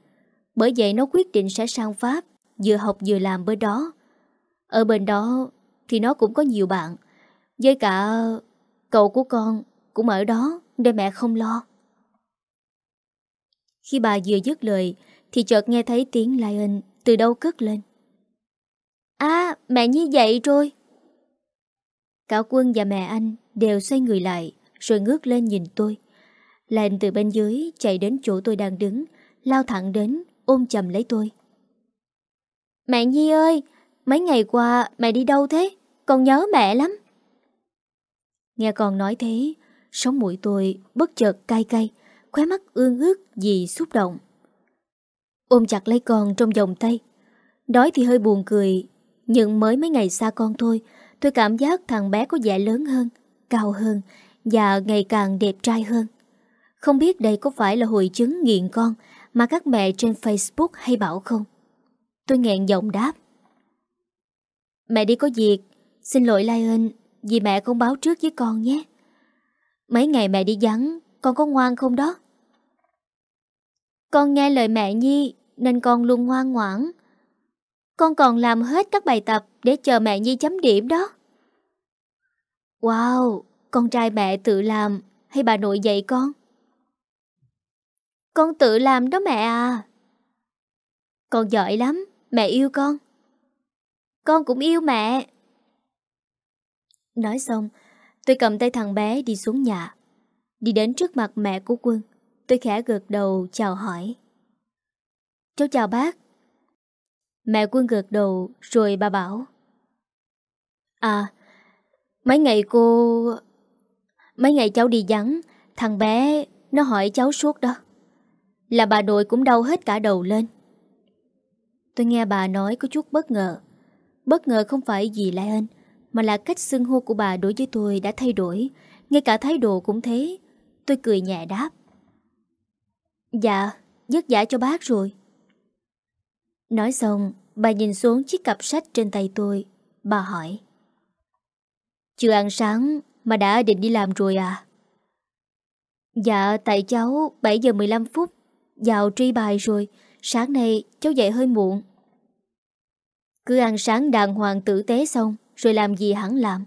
Bởi vậy nó quyết định sẽ sang Pháp, Vừa học vừa làm bên đó. Ở bên đó Thì nó cũng có nhiều bạn. Với cả cậu của con Cũng ở đó để mẹ không lo. Khi bà vừa dứt lời Thì chợt nghe thấy tiếng Lion Từ đâu cất lên. À mẹ như vậy rồi. Cả quân và mẹ anh Đều xoay người lại, Rồi ngước lên nhìn tôi. Lên từ bên dưới chạy đến chỗ tôi đang đứng Lao thẳng đến ôm chầm lấy tôi Mẹ Nhi ơi, mấy ngày qua mẹ đi đâu thế? Con nhớ mẹ lắm. Nghe con nói thế, sống mũi tôi bất chợt cay cay, khóe mắt ương ước vì xúc động. Ôm chặt lấy con trong vòng tay. Đói thì hơi buồn cười, nhưng mới mấy ngày xa con thôi, tôi cảm giác thằng bé có vẻ lớn hơn, cao hơn và ngày càng đẹp trai hơn. Không biết đây có phải là hội chứng nghiện con mà các mẹ trên Facebook hay bảo không? Tôi nghẹn giọng đáp. Mẹ đi có việc, xin lỗi Lion vì mẹ không báo trước với con nhé. Mấy ngày mẹ đi vắng, con có ngoan không đó? Con nghe lời mẹ Nhi nên con luôn ngoan ngoãn. Con còn làm hết các bài tập để chờ mẹ Nhi chấm điểm đó. Wow, con trai mẹ tự làm hay bà nội dạy con? Con tự làm đó mẹ à. Con giỏi lắm. Mẹ yêu con. Con cũng yêu mẹ. Nói xong, Tôi cầm tay thằng bé đi xuống nhà. Đi đến trước mặt mẹ của Quân, Tôi khẽ gật đầu chào hỏi. Cháu chào bác. Mẹ Quân gật đầu Rồi bà bảo. À Mấy ngày cô, Mấy ngày cháu đi vắng, Thằng bé nó hỏi cháu suốt đó. Là bà nội cũng đau hết cả đầu lên. Tôi nghe bà nói có chút bất ngờ. Bất ngờ không phải gì lai anh Mà là cách xưng hô của bà đối với tôi đã thay đổi. Ngay cả thái độ cũng thế. Tôi cười nhẹ đáp. Dạ Dứt giả cho bác rồi. Nói xong, Bà nhìn xuống chiếc cặp sách trên tay tôi. Bà hỏi. Chưa ăn sáng Mà đã định đi làm rồi à? Dạ tại cháu 7 giờ 15 phút. Vào tri bài rồi. Sáng nay, cháu dậy hơi muộn. Cứ ăn sáng đàng hoàng tử tế xong, Rồi làm gì hẳn làm.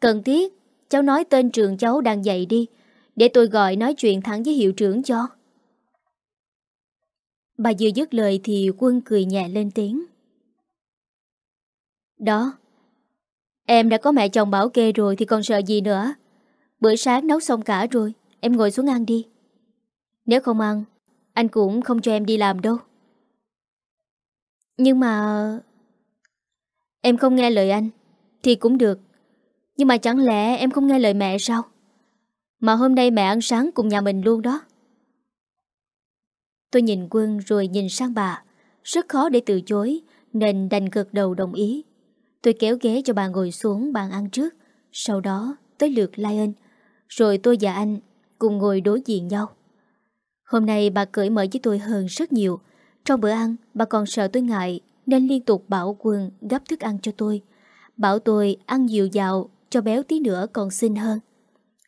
Cần thiết, Cháu nói tên trường cháu đang dạy đi, Để tôi gọi nói chuyện thẳng với hiệu trưởng cho. Bà vừa dứt lời thì quân cười nhẹ lên tiếng. Đó, Em đã có mẹ chồng bảo kê rồi thì còn sợ gì nữa? Bữa sáng nấu xong cả rồi, Em ngồi xuống ăn đi. Nếu không ăn anh cũng không cho em đi làm đâu. Nhưng mà Em không nghe lời anh Thì cũng được. Nhưng mà chẳng lẽ em không nghe lời mẹ sao? Mà hôm nay mẹ ăn sáng cùng nhà mình luôn đó. Tôi nhìn Quân rồi nhìn sang bà. Rất khó để từ chối, Nên đành gật đầu đồng ý. Tôi kéo ghế cho bà ngồi xuống bàn ăn trước. Sau đó tới lượt Lion, Rồi tôi và anh cùng ngồi đối diện nhau. Hôm nay bà cởi mở với tôi hơn rất nhiều. Trong bữa ăn, bà còn sợ tôi ngại nên liên tục bảo Quân gấp thức ăn cho tôi. Bảo tôi ăn nhiều dạo cho béo tí nữa còn xinh hơn.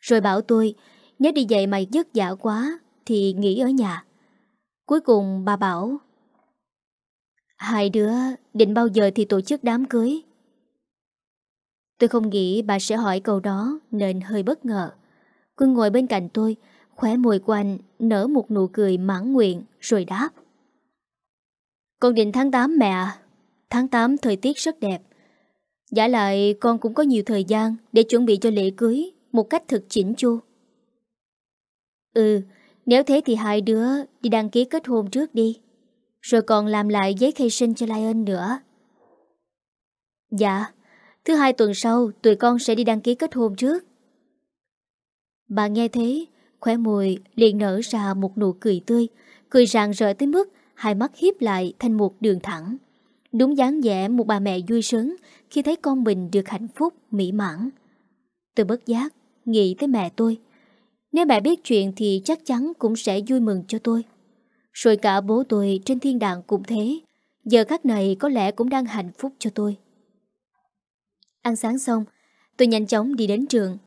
Rồi bảo tôi nếu đi dậy mày giấc giả quá thì nghỉ ở nhà. Cuối cùng bà bảo Hai đứa định bao giờ thì tổ chức đám cưới? Tôi không nghĩ bà sẽ hỏi câu đó nên hơi bất ngờ. Quân ngồi bên cạnh tôi, khóe môi của anh nở một nụ cười mãn nguyện rồi đáp. Con định tháng 8 mẹ à? Tháng 8 thời tiết rất đẹp. Giả lại con cũng có nhiều thời gian để chuẩn bị cho lễ cưới một cách thực chỉnh chu. Ừ, nếu thế thì hai đứa đi đăng ký kết hôn trước đi. Rồi còn làm lại giấy khai sinh cho Lion nữa. Dạ, thứ hai tuần sau tụi con sẽ đi đăng ký kết hôn trước. Bà nghe thế, khóe môi liền nở ra một nụ cười tươi, cười rạng rỡ tới mức hai mắt hiếp lại thành một đường thẳng. Đúng dáng vẻ một bà mẹ vui sướng khi thấy con mình được hạnh phúc, mỹ mãn. Tôi bất giác, nghĩ tới mẹ tôi. Nếu mẹ biết chuyện thì chắc chắn cũng sẽ vui mừng cho tôi. Rồi cả bố tôi trên thiên đàng cũng thế. Giờ khắc này có lẽ cũng đang hạnh phúc cho tôi. Ăn sáng xong, tôi nhanh chóng đi đến trường.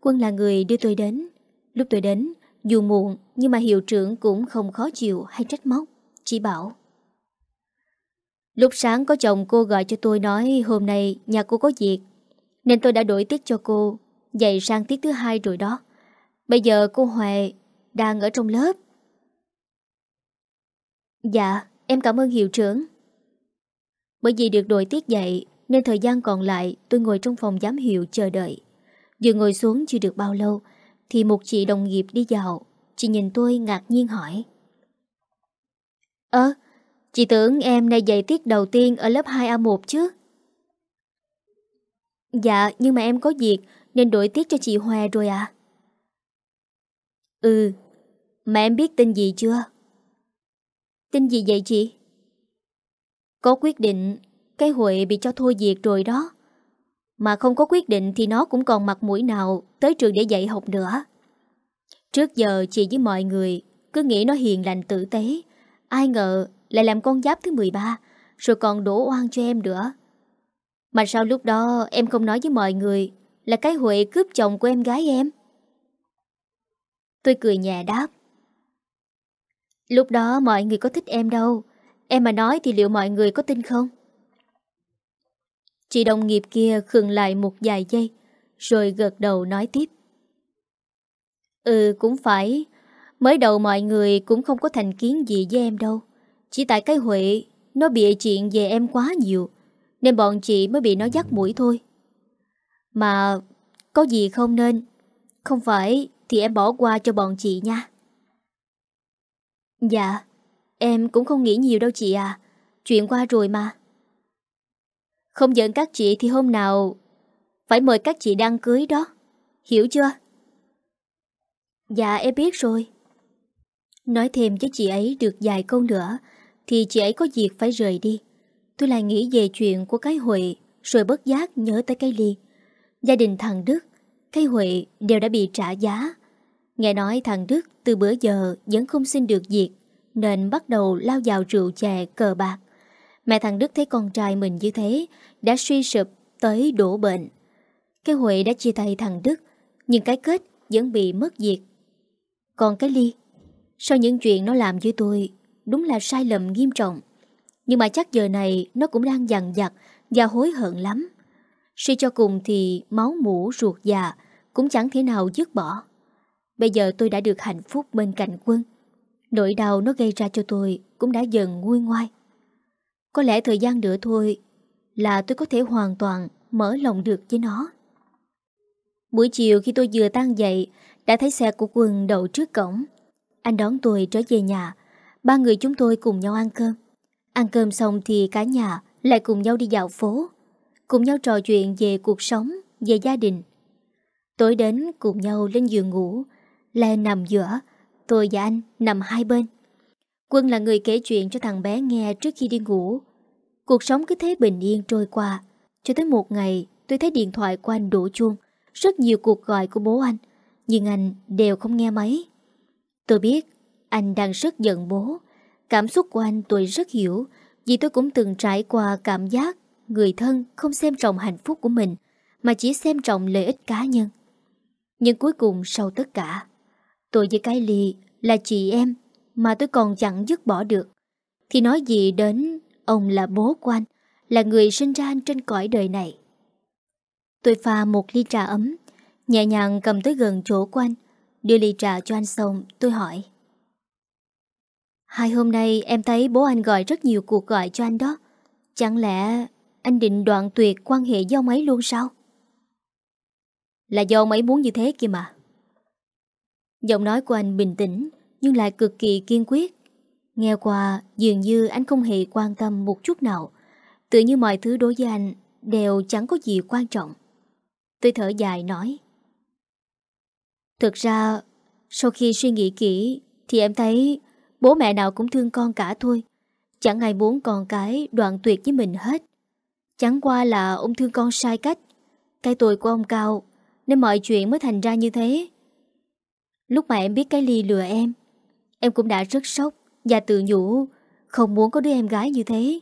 Quân là người đưa tôi đến. Lúc tôi đến, dù muộn nhưng mà hiệu trưởng cũng không khó chịu hay trách móc. Chỉ bảo. Lúc sáng có chồng cô gọi cho tôi nói hôm nay nhà cô có việc. Nên tôi đã đổi tiết cho cô, dạy sang tiết thứ hai rồi đó. Bây giờ cô Huệ đang ở trong lớp. Dạ, em cảm ơn hiệu trưởng. Bởi vì được đổi tiết dạy nên thời gian còn lại tôi ngồi trong phòng giám hiệu chờ đợi. Vừa ngồi xuống chưa được bao lâu thì một chị đồng nghiệp đi dạo. Chị nhìn tôi ngạc nhiên hỏi. Ơ, chị tưởng em nay dạy tiết đầu tiên ở lớp 2A1 chứ? Dạ, nhưng mà em có việc nên đổi tiết cho chị Hòa rồi à? Ừ, mà em biết tin gì chưa? Tin gì vậy chị? Có quyết định cái hội bị cho thôi việc rồi đó. Mà không có quyết định thì nó cũng còn mặt mũi nào tới trường để dạy học nữa. Trước giờ chị với mọi người cứ nghĩ nó hiền lành tử tế. Ai ngờ lại làm con giáp thứ 13 rồi còn đổ oan cho em nữa. Mà sao lúc đó em không nói với mọi người là cái Huệ cướp chồng của em gái em? Tôi cười nhẹ đáp. Lúc đó mọi người có thích em đâu. Em mà nói thì liệu mọi người có tin không? Chị đồng nghiệp kia khừng lại một vài giây, rồi gật đầu nói tiếp. Ừ cũng phải, mới đầu mọi người cũng không có thành kiến gì với em đâu. Chỉ tại cái Huệ, nó bịa chuyện về em quá nhiều, nên bọn chị mới bị nó dắt mũi thôi. Mà có gì không nên, không phải thì em bỏ qua cho bọn chị nha. Dạ, em cũng không nghĩ nhiều đâu chị à, chuyện qua rồi mà. Không giận các chị thì hôm nào phải mời các chị đăng cưới đó. Hiểu chưa? Dạ em biết rồi. Nói thêm với chị ấy được vài câu nữa thì chị ấy có việc phải rời đi. Tôi lại nghĩ về chuyện của cái Huệ rồi bất giác nhớ tới cái ly. Gia đình thằng Đức, cái Huệ đều đã bị trả giá. Nghe nói thằng Đức từ bữa giờ vẫn không xin được việc nên bắt đầu lao vào rượu chè cờ bạc. Mẹ thằng Đức thấy con trai mình như thế, đã suy sụp tới đổ bệnh. Cái Huệ đã chia tay thằng Đức, nhưng cái kết vẫn bị mất diệt. Còn cái Ly, Sau những chuyện nó làm với tôi, Đúng là sai lầm nghiêm trọng. Nhưng mà chắc giờ này nó cũng đang dằn vặt Và hối hận lắm. Suy cho cùng thì máu mũ ruột già Cũng chẳng thể nào dứt bỏ. Bây giờ tôi đã được hạnh phúc bên cạnh quân. Nỗi đau nó gây ra cho tôi Cũng đã dần nguôi ngoai. Có lẽ thời gian nữa thôi Là tôi có thể hoàn toàn Mở lòng được với nó. Buổi chiều khi tôi vừa tan dậy, Đã thấy xe của quân đậu trước cổng. Anh đón tôi trở về nhà. Ba người chúng tôi cùng nhau ăn cơm. Ăn cơm xong thì cả nhà Lại cùng nhau đi dạo phố, Cùng nhau trò chuyện về cuộc sống, Về gia đình. Tối đến cùng nhau lên giường ngủ Lê nằm giữa, Tôi và anh nằm hai bên. Quân là người kể chuyện cho thằng bé nghe trước khi đi ngủ Cuộc sống cứ thế bình yên trôi qua Cho tới một ngày tôi thấy điện thoại của anh đổ chuông Rất nhiều cuộc gọi của bố anh Nhưng anh đều không nghe máy Tôi biết Anh đang rất giận bố. Cảm xúc của anh tôi rất hiểu, vì tôi cũng từng trải qua cảm giác người thân không xem trọng hạnh phúc của mình, mà chỉ xem trọng lợi ích cá nhân. Nhưng cuối cùng sau tất cả, tôi với cái ly là chị em mà tôi còn chẳng dứt bỏ được. Thì nói gì đến ông là bố của anh, là người sinh ra anh trên cõi đời này. Tôi pha một ly trà ấm, nhẹ nhàng cầm tới gần chỗ của anh, đưa ly trà cho anh xong, tôi hỏi. Hai hôm nay em thấy bố anh gọi rất nhiều cuộc gọi cho anh đó. Chẳng lẽ anh định đoạn tuyệt quan hệ với ông ấy luôn sao? Là do ông ấy muốn như thế kia mà. Giọng nói của anh bình tĩnh nhưng lại cực kỳ kiên quyết. Nghe qua dường như anh không hề quan tâm một chút nào. Tự như mọi thứ đối với anh đều chẳng có gì quan trọng. Tôi thở dài nói. Thực ra, sau khi suy nghĩ kỹ thì em thấy bố mẹ nào cũng thương con cả thôi. Chẳng ai muốn con cái đoạn tuyệt với mình hết. Chẳng qua là ông thương con sai cách. Cái tội của ông cao nên mọi chuyện mới thành ra như thế. Lúc mà em biết cái ly lừa em, em cũng đã rất sốc và tự nhủ không muốn có đứa em gái như thế.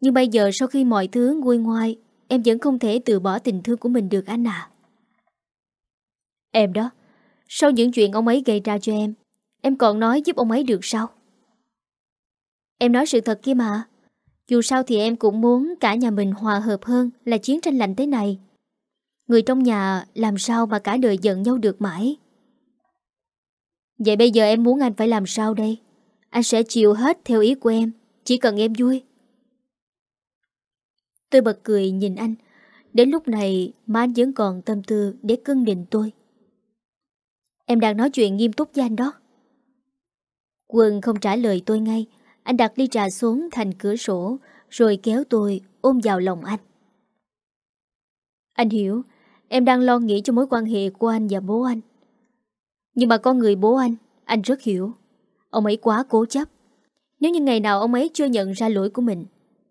Nhưng bây giờ sau khi mọi thứ nguôi ngoai, em vẫn không thể từ bỏ tình thương của mình được anh à. Em đó, sau những chuyện ông ấy gây ra cho em, em còn nói giúp ông ấy được sao? Em nói sự thật kia mà. Dù sao thì em cũng muốn cả nhà mình hòa hợp hơn là chiến tranh lạnh thế này. Người trong nhà làm sao mà cả đời giận nhau được mãi. Vậy bây giờ em muốn anh phải làm sao đây? Anh sẽ chịu hết theo ý của em, chỉ cần em vui. Tôi bật cười nhìn anh, đến lúc này mà anh vẫn còn tâm tư để cân định tôi. Em đang nói chuyện nghiêm túc với anh đó. Quân không trả lời tôi ngay, anh đặt ly trà xuống thành cửa sổ, rồi kéo tôi ôm vào lòng anh. Anh hiểu, em đang lo nghĩ cho mối quan hệ của anh và bố anh. Nhưng mà con người bố anh, anh rất hiểu. Ông ấy quá cố chấp. Nếu như ngày nào ông ấy chưa nhận ra lỗi của mình,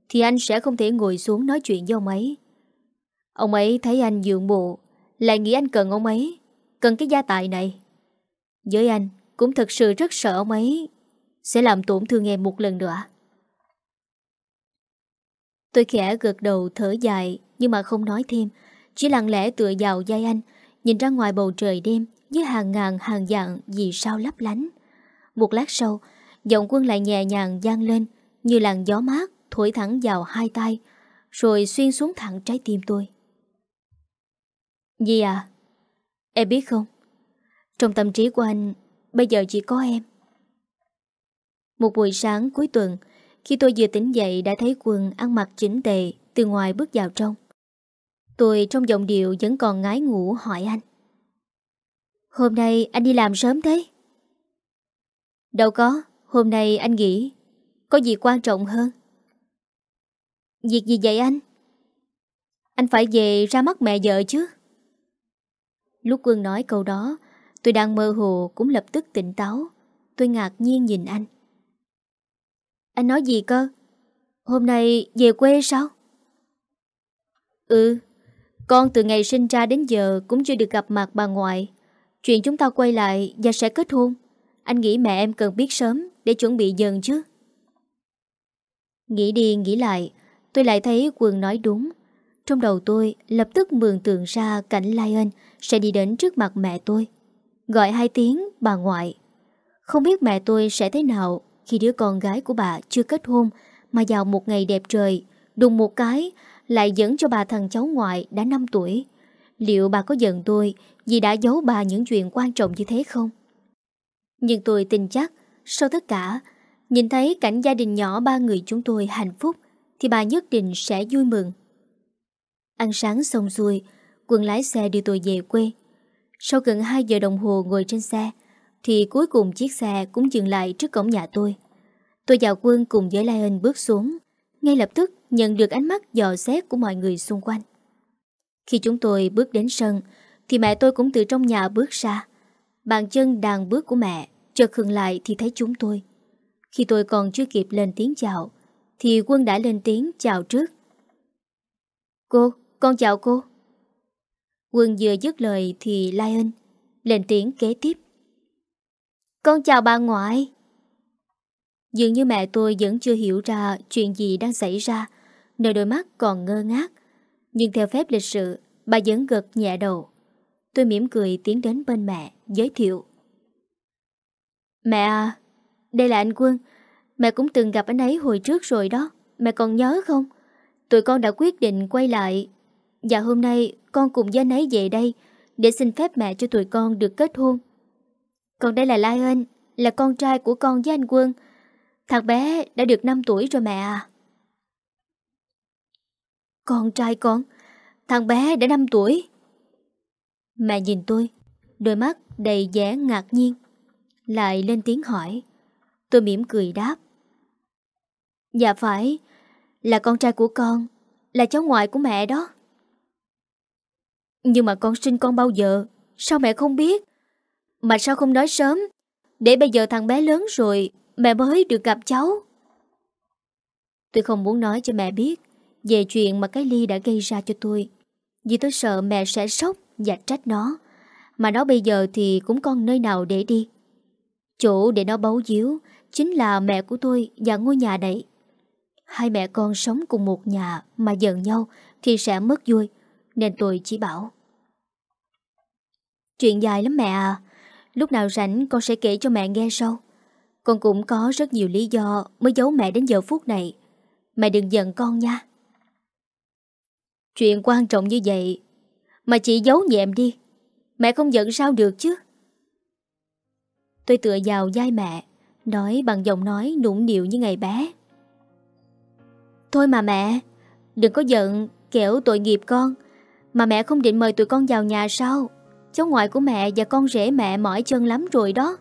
thì anh sẽ không thể ngồi xuống nói chuyện với ông ấy. Ông ấy thấy anh dượng bộ, lại nghĩ anh cần ông ấy, cần cái gia tài này. Với anh, cũng thật sự rất sợ ông ấy sẽ làm tổn thương em một lần nữa. Tôi khẽ gật đầu thở dài nhưng mà không nói thêm, chỉ lặng lẽ tựa vào vai anh, nhìn ra ngoài bầu trời đêm với hàng ngàn hàng dạng vì sao lấp lánh. Một lát sau, giọng quân lại nhẹ nhàng gian lên như làn gió mát thổi thẳng vào hai tay, rồi xuyên xuống thẳng trái tim tôi. Gì à? Em biết không? Trong tâm trí của anh, bây giờ chỉ có em. Một buổi sáng cuối tuần, khi tôi vừa tỉnh dậy đã thấy quân ăn mặc chỉnh tề từ ngoài bước vào trong. Tôi trong giọng điệu vẫn còn ngái ngủ hỏi anh. Hôm nay anh đi làm sớm thế? Đâu có, hôm nay anh nghỉ. Có gì quan trọng hơn? Việc gì vậy anh? Anh phải về ra mắt mẹ vợ chứ? Lúc Quân nói câu đó, tôi đang mơ hồ cũng lập tức tỉnh táo. Tôi ngạc nhiên nhìn anh. Anh nói gì cơ? Hôm nay về quê sao? Ừ, con từ ngày sinh ra đến giờ cũng chưa được gặp mặt bà ngoại. Chuyện chúng ta quay lại và sẽ kết hôn. Anh nghĩ mẹ em cần biết sớm để chuẩn bị dần chứ. Nghĩ đi nghĩ lại, tôi lại thấy Quân nói đúng. Trong đầu tôi lập tức mường tượng ra cảnh Lion sẽ đi đến trước mặt mẹ tôi. Gọi hai tiếng bà ngoại. Không biết mẹ tôi sẽ thế nào khi đứa con gái của bà chưa kết hôn mà vào một ngày đẹp trời, đùng một cái lại dẫn cho bà thằng cháu ngoại đã 5 tuổi. Liệu bà có giận tôi vì đã giấu bà những chuyện quan trọng như thế không? Nhưng tôi tin chắc, sau tất cả, nhìn thấy cảnh gia đình nhỏ ba người chúng tôi hạnh phúc, thì bà nhất định sẽ vui mừng. Ăn sáng xong xuôi, quân lái xe đưa tôi về quê. Sau gần 2 giờ đồng hồ ngồi trên xe, thì cuối cùng chiếc xe cũng dừng lại trước cổng nhà tôi. Tôi và quân cùng với Lion bước xuống, ngay lập tức nhận được ánh mắt dò xét của mọi người xung quanh. Khi chúng tôi bước đến sân, thì mẹ tôi cũng từ trong nhà bước ra. Bàn chân đàn bước của mẹ chợt khừng lại thì thấy chúng tôi. Khi tôi còn chưa kịp lên tiếng chào, thì quân đã lên tiếng chào trước. Cô, con chào cô. Quân vừa dứt lời thì Lion lên tiếng kế tiếp. Con chào bà ngoại. Dường như mẹ tôi vẫn chưa hiểu ra chuyện gì đang xảy ra, nơi đôi mắt còn ngơ ngác. Nhưng theo phép lịch sự, bà vẫn gật nhẹ đầu. Tôi mỉm cười tiến đến bên mẹ, giới thiệu. Mẹ à, đây là anh Quân. Mẹ cũng từng gặp anh ấy hồi trước rồi đó. Mẹ còn nhớ không? Tụi con đã quyết định quay lại. Và hôm nay con cùng với anh ấy về đây để xin phép mẹ cho tụi con được kết hôn. Còn đây là Lai là con trai của con với anh Quân. Thằng bé đã được 5 tuổi rồi mẹ à. Con trai con, thằng bé đã 5 tuổi. Mẹ nhìn tôi, đôi mắt đầy vẻ ngạc nhiên. Lại lên tiếng hỏi. Tôi mỉm cười đáp. Dạ phải, là con trai của con, là cháu ngoại của mẹ đó. Nhưng mà con sinh con bao giờ, sao mẹ không biết? Mà sao không nói sớm, để bây giờ thằng bé lớn rồi, mẹ mới được gặp cháu. Tôi không muốn nói cho mẹ biết về chuyện mà cái ly đã gây ra cho tôi. Vì tôi sợ mẹ sẽ sốc và trách nó. Mà nó bây giờ thì cũng còn nơi nào để đi. Chỗ để nó bấu díu chính là mẹ của tôi và ngôi nhà này. Hai mẹ con sống cùng một nhà mà giận nhau thì sẽ mất vui, nên tôi chỉ bảo. Chuyện dài lắm mẹ à, lúc nào rảnh con sẽ kể cho mẹ nghe sau. Con cũng có rất nhiều lý do mới giấu mẹ đến giờ phút này. Mẹ đừng giận con nha. Chuyện quan trọng như vậy mà chị giấu nhẹm đi. Mẹ không giận sao được chứ? Tôi tựa vào vai mẹ, nói bằng giọng nói nũng điệu như ngày bé. Thôi mà mẹ, đừng có giận, kẻo tội nghiệp con. Mà mẹ không định mời tụi con vào nhà sao? Cháu ngoại của mẹ và con rể mẹ mỏi chân lắm rồi đó.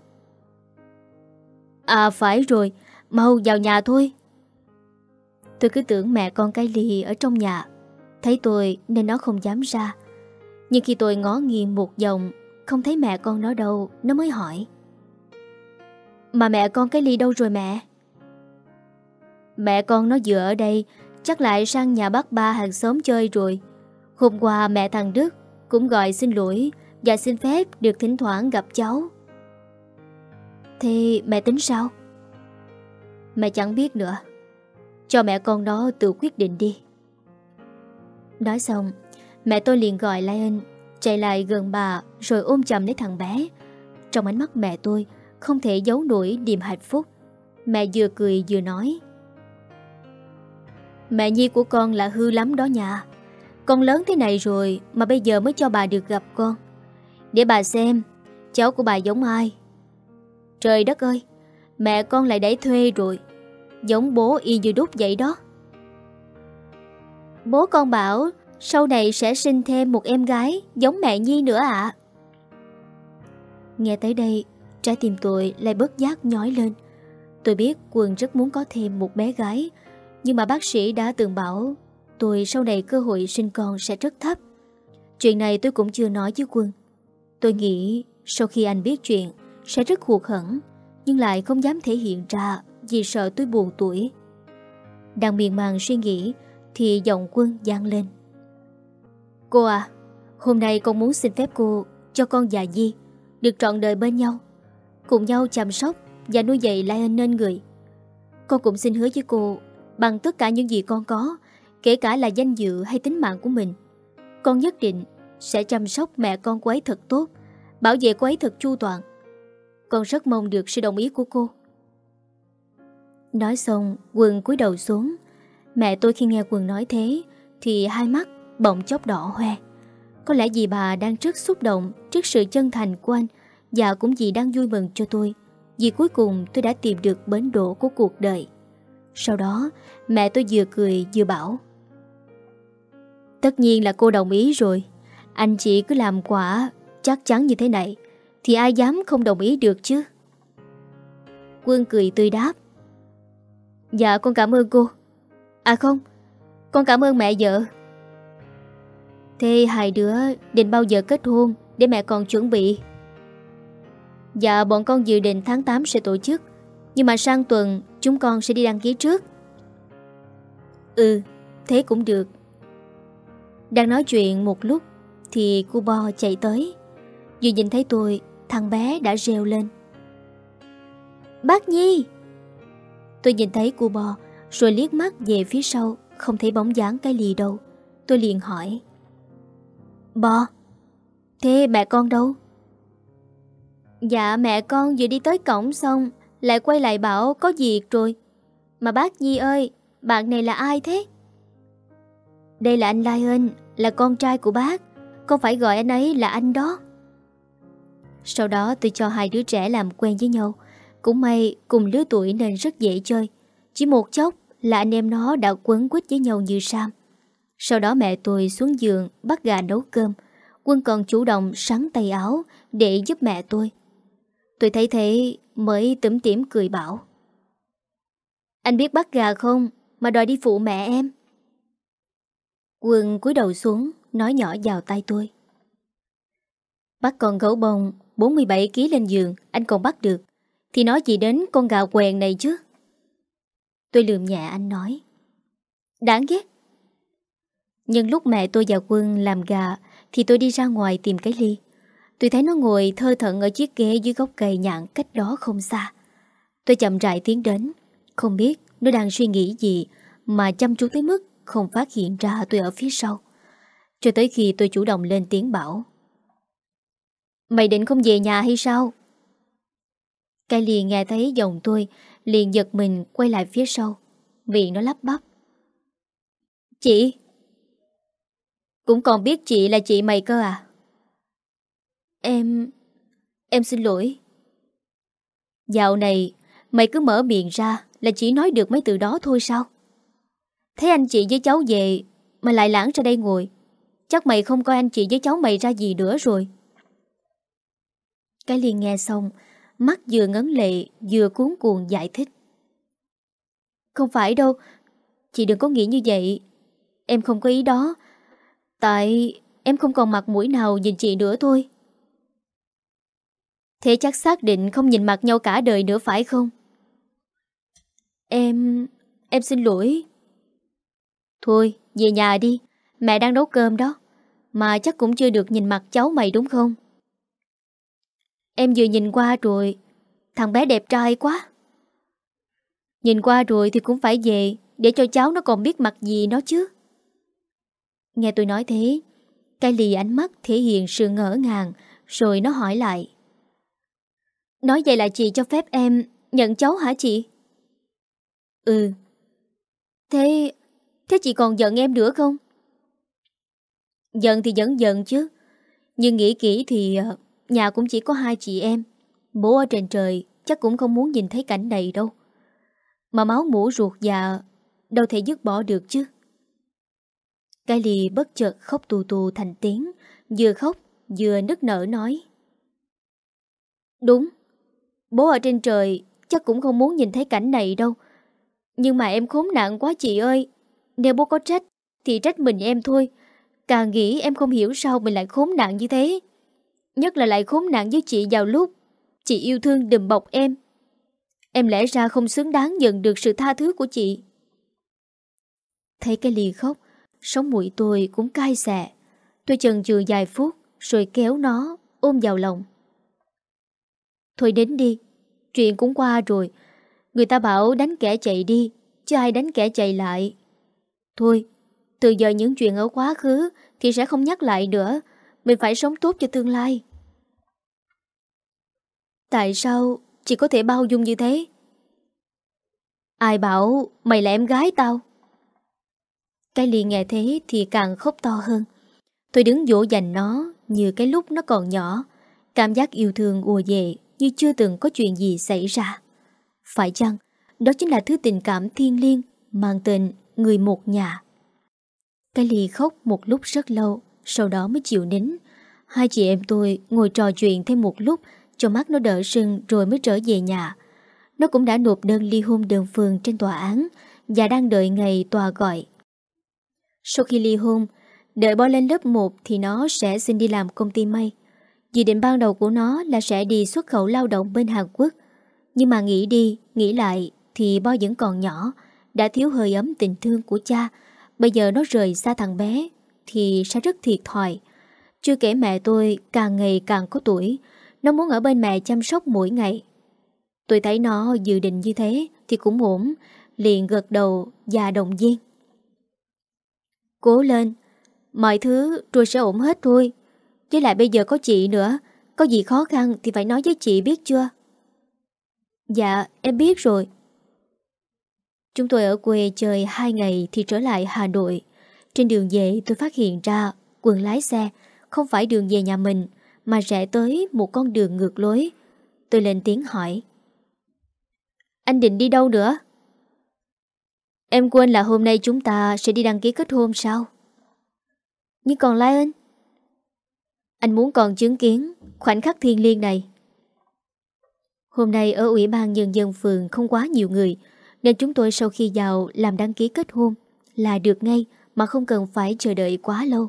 À phải rồi, mau vào nhà thôi. Tôi cứ tưởng mẹ con cái ly ở trong nhà. Thấy tôi nên nó không dám ra. Nhưng khi tôi ngó nghiêng một vòng, không thấy mẹ con nó đâu, nó mới hỏi. Mà mẹ con cái ly đâu rồi mẹ? Mẹ con nó vừa ở đây Chắc lại sang nhà bác ba hàng xóm chơi rồi Hôm qua mẹ thằng Đức Cũng gọi xin lỗi Và xin phép được thỉnh thoảng gặp cháu Thì mẹ tính sao? Mẹ chẳng biết nữa Cho mẹ con nó tự quyết định đi Nói xong, Mẹ tôi liền gọi Lion, Chạy lại gần bà Rồi ôm chầm lấy thằng bé. Trong ánh mắt mẹ tôi Không thể giấu nổi niềm hạnh phúc, Mẹ vừa cười vừa nói, Mẹ Nhi của con là hư lắm đó nha. Con lớn thế này rồi Mà bây giờ mới cho bà được gặp con. Để bà xem, Cháu của bà giống ai. Trời đất ơi, Mẹ con lại đẩy thuê rồi, Giống bố y như đúc vậy đó. Bố con bảo, Sau này sẽ sinh thêm một em gái Giống mẹ Nhi nữa ạ Nghe tới đây, Trái tim tôi lại bớt giác nhói lên Tôi biết Quân rất muốn có thêm một bé gái, nhưng mà bác sĩ đã từng bảo, tôi sau này cơ hội sinh con sẽ rất thấp. Chuyện này tôi cũng chưa nói với Quân. Tôi nghĩ sau khi anh biết chuyện sẽ rất hụt hẫng, nhưng lại không dám thể hiện ra vì sợ tôi buồn tuổi. Đang miền màng suy nghĩ thì giọng Quân gian lên. Cô à, hôm nay con muốn xin phép cô cho con và Di được trọn đời bên nhau, cùng nhau chăm sóc và nuôi dạy lại nên người. Con cũng xin hứa với cô bằng tất cả những gì con có, kể cả là danh dự hay tính mạng của mình. Con nhất định sẽ chăm sóc mẹ con cô ấy thật tốt, bảo vệ cô ấy thật chu toàn. Con rất mong được sự đồng ý của cô. Nói xong, Quần cúi đầu xuống. Mẹ tôi khi nghe Quần nói thế, thì hai mắt bỗng chốc đỏ hoe. Có lẽ vì bà đang rất xúc động trước sự chân thành của anh và cũng vì đang vui mừng cho tôi. Vì cuối cùng tôi đã tìm được bến đỗ của cuộc đời. Sau đó mẹ tôi vừa cười vừa bảo Tất nhiên là cô đồng ý rồi Anh chị cứ làm quả chắc chắn như thế này Thì ai dám không đồng ý được chứ Quân cười tươi đáp Dạ con cảm ơn cô À không, Con cảm ơn mẹ vợ. Thế hai đứa định bao giờ kết hôn Để mẹ còn chuẩn bị? Dạ bọn con dự định tháng 8 sẽ tổ chức, Nhưng mà sang tuần Chúng con sẽ đi đăng ký trước. Ừ Thế cũng được. Đang nói chuyện một lúc Thì cô Bo chạy tới. Vừa nhìn thấy tôi, Thằng bé đã reo lên. Bác Nhi! Tôi nhìn thấy cô bò rồi liếc mắt về phía sau, Không thấy bóng dáng cái lì đâu. Tôi liền hỏi, Bò, Thế mẹ con đâu? Dạ mẹ con vừa đi tới cổng xong, Lại quay lại bảo có việc rồi. Mà bác Nhi ơi, Bạn này là ai thế? Đây là anh Lai Là con trai của bác. Con phải gọi anh ấy là anh đó. Sau đó tôi cho hai đứa trẻ làm quen với nhau. Cũng may cùng lứa tuổi nên rất dễ chơi. Chỉ một chốc là anh em nó đã quấn quýt với nhau như Sam. Sau đó mẹ tôi xuống giường, bắt gà nấu cơm. Quân còn chủ động sắn tay áo để giúp mẹ tôi. Tôi thấy thế mới tủm tỉm cười bảo. Anh biết bắt gà không? Mà đòi đi phụ mẹ em. Quân cúi đầu xuống, Nói nhỏ vào tay tôi. Bắt con gấu bông 47kg lên giường, Anh còn bắt được. Thì nói gì đến con gà quèn này chứ? Tôi lườm nhẹ anh nói Đáng ghét Nhưng lúc mẹ tôi và Quân làm gà Thì tôi đi ra ngoài tìm cái ly Tôi thấy nó ngồi thơ thận ở chiếc ghế dưới gốc cây nhạn cách đó không xa. Tôi chậm rãi tiến đến, không biết nó đang suy nghĩ gì mà chăm chú tới mức không phát hiện ra tôi ở phía sau. Cho tới khi tôi chủ động lên tiếng bảo. Mày định không về nhà hay sao? Cái liền nghe thấy giọng tôi, liền giật mình quay lại phía sau. Vì nó lắp bắp. Chị! Cũng còn biết chị là chị mày cơ à? Em... Em xin lỗi. Dạo này, mày cứ mở miệng ra là chỉ nói được mấy từ đó thôi sao? Thấy anh chị với cháu về mà lại lãng ra đây ngồi. Chắc mày không coi anh chị với cháu mày ra gì nữa rồi. Cái liền nghe xong, mắt vừa ngấn lệ vừa cuốn cuồng giải thích. Không phải đâu, chị đừng có nghĩ như vậy. Em không có ý đó. Tại em không còn mặt mũi nào nhìn chị nữa thôi. Thế chắc xác định không nhìn mặt nhau cả đời nữa phải không? Em... em xin lỗi. Thôi, về nhà đi. Mẹ đang nấu cơm đó. Mà chắc cũng chưa được nhìn mặt cháu mày đúng không? Em vừa nhìn qua rồi. Thằng bé đẹp trai quá. Nhìn qua rồi thì cũng phải về để cho cháu nó còn biết mặt gì nó chứ. Nghe tôi nói thế, cái lì ánh mắt thể hiện sự ngỡ ngàng rồi nó hỏi lại. Nói vậy là chị cho phép em nhận cháu hả chị? Ừ. Thế... thế chị còn giận em nữa không? Giận thì vẫn giận chứ. Nhưng nghĩ kỹ thì ờ, nhà cũng chỉ có hai chị em. Bố ở trên trời chắc cũng không muốn nhìn thấy cảnh này đâu. Mà máu mũ ruột già đâu thể dứt bỏ được chứ. Cái lì bất chợt khóc tù tù thành tiếng, vừa khóc vừa nức nở nói. Đúng, Bố ở trên trời chắc cũng không muốn nhìn thấy cảnh này đâu. Nhưng mà em khốn nạn quá chị ơi. Nếu bố có trách thì trách mình em thôi. Càng nghĩ em không hiểu sao mình lại khốn nạn như thế. Nhất là lại khốn nạn với chị vào lúc chị yêu thương đùm bọc em. Em lẽ ra không xứng đáng nhận được sự tha thứ của chị. Thấy cái ly khóc, sống mũi tôi cũng cay xè. Tôi chần chừ vài phút rồi kéo nó ôm vào lòng. Thôi đến đi Chuyện cũng qua rồi Người ta bảo đánh kẻ chạy đi Chứ ai đánh kẻ chạy lại Thôi Từ giờ những chuyện ở quá khứ Thì sẽ không nhắc lại nữa Mình phải sống tốt cho tương lai Tại sao Chị có thể bao dung như thế Ai bảo Mày là em gái tao Cái ly nghe thế Thì càng khóc to hơn Tôi đứng dỗ dành nó Như cái lúc nó còn nhỏ Cảm giác yêu thương ùa về như chưa từng có chuyện gì xảy ra. Phải chăng, đó chính là thứ tình cảm thiên liêng mang tên người một nhà. Cái ly khóc một lúc rất lâu, sau đó mới chịu nín. Hai chị em tôi ngồi trò chuyện thêm một lúc cho mắt nó đỡ sưng rồi mới trở về nhà. Nó cũng đã nộp đơn ly hôn đơn phương trên tòa án và đang đợi ngày tòa gọi. Sau khi ly hôn, đợi bo lên lớp 1 thì nó sẽ xin đi làm công ty may. Dự định ban đầu của nó là sẽ đi xuất khẩu lao động bên Hàn Quốc. Nhưng mà nghĩ đi, nghĩ lại thì Bo vẫn còn nhỏ, đã thiếu hơi ấm tình thương của cha. Bây giờ nó rời xa thằng bé thì sẽ rất thiệt thòi. Chưa kể mẹ tôi càng ngày càng có tuổi, nó muốn ở bên mẹ chăm sóc mỗi ngày. Tôi thấy nó dự định như thế thì cũng ổn, liền gật đầu và động viên. Cố lên, mọi thứ rồi sẽ ổn hết thôi. Với lại bây giờ có chị nữa, có gì khó khăn thì phải nói với chị biết chưa? Dạ, em biết rồi. Chúng tôi ở quê chơi 2 ngày thì trở lại Hà Nội. Trên đường về tôi phát hiện ra quần lái xe không phải đường về nhà mình mà rẽ tới một con đường ngược lối. Tôi lên tiếng hỏi. Anh định đi đâu nữa? Em quên là hôm nay chúng ta sẽ đi đăng ký kết hôn sao? Nhưng còn Lai Anh muốn còn chứng kiến khoảnh khắc thiên liêng này. Hôm nay ở Ủy ban Nhân dân phường không quá nhiều người, nên chúng tôi sau khi vào làm đăng ký kết hôn là được ngay mà không cần phải chờ đợi quá lâu.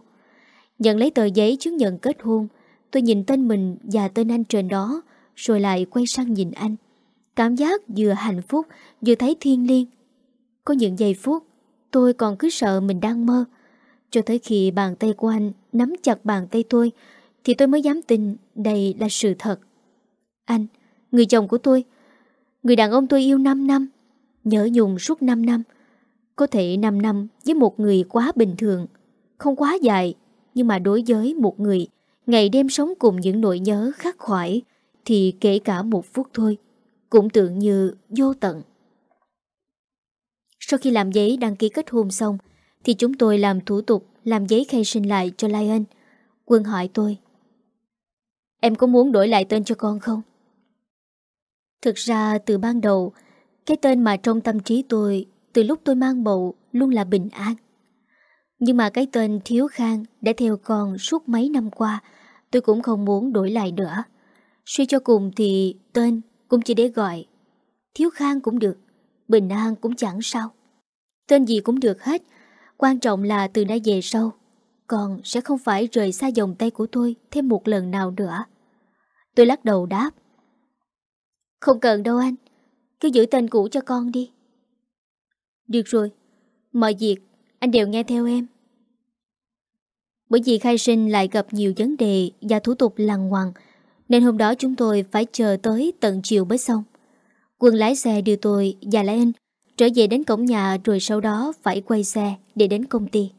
Nhận lấy tờ giấy chứng nhận kết hôn, tôi nhìn tên mình và tên anh trên đó, rồi lại quay sang nhìn anh. Cảm giác vừa hạnh phúc, vừa thấy thiên liêng. Có những giây phút, tôi còn cứ sợ mình đang mơ. Cho tới khi bàn tay của anh nắm chặt bàn tay tôi, thì tôi mới dám tin đây là sự thật. Anh, người chồng của tôi, người đàn ông tôi yêu 5 năm, nhớ nhung suốt 5 năm. Có thể 5 năm với một người quá bình thường, không quá dài, nhưng mà đối với một người ngày đêm sống cùng những nỗi nhớ khắc khoải, thì kể cả một phút thôi, cũng tưởng như vô tận. Sau khi làm giấy đăng ký kết hôn xong, thì chúng tôi làm thủ tục làm giấy khai sinh lại cho Lion. Quân hỏi tôi, Em có muốn đổi lại tên cho con không? Thực ra từ ban đầu, cái tên mà trong tâm trí tôi từ lúc tôi mang bầu luôn là Bình An. Nhưng mà cái tên Thiếu Khang đã theo con suốt mấy năm qua, tôi cũng không muốn đổi lại nữa. Suy cho cùng thì tên cũng chỉ để gọi. Thiếu Khang cũng được, Bình An cũng chẳng sao. Tên gì cũng được hết, quan trọng là từ nay về sau, con sẽ không phải rời xa vòng tay của tôi thêm một lần nào nữa. Tôi lắc đầu đáp. Không cần đâu anh, cứ giữ tên cũ cho con đi. Được rồi, mọi việc anh đều nghe theo em. Bởi vì khai sinh lại gặp nhiều vấn đề và thủ tục lằng ngoằng, nên hôm đó chúng tôi phải chờ tới tận chiều mới xong. Quân lái xe đưa tôi và lái Anh trở về đến cổng nhà rồi sau đó phải quay xe để đến công ty.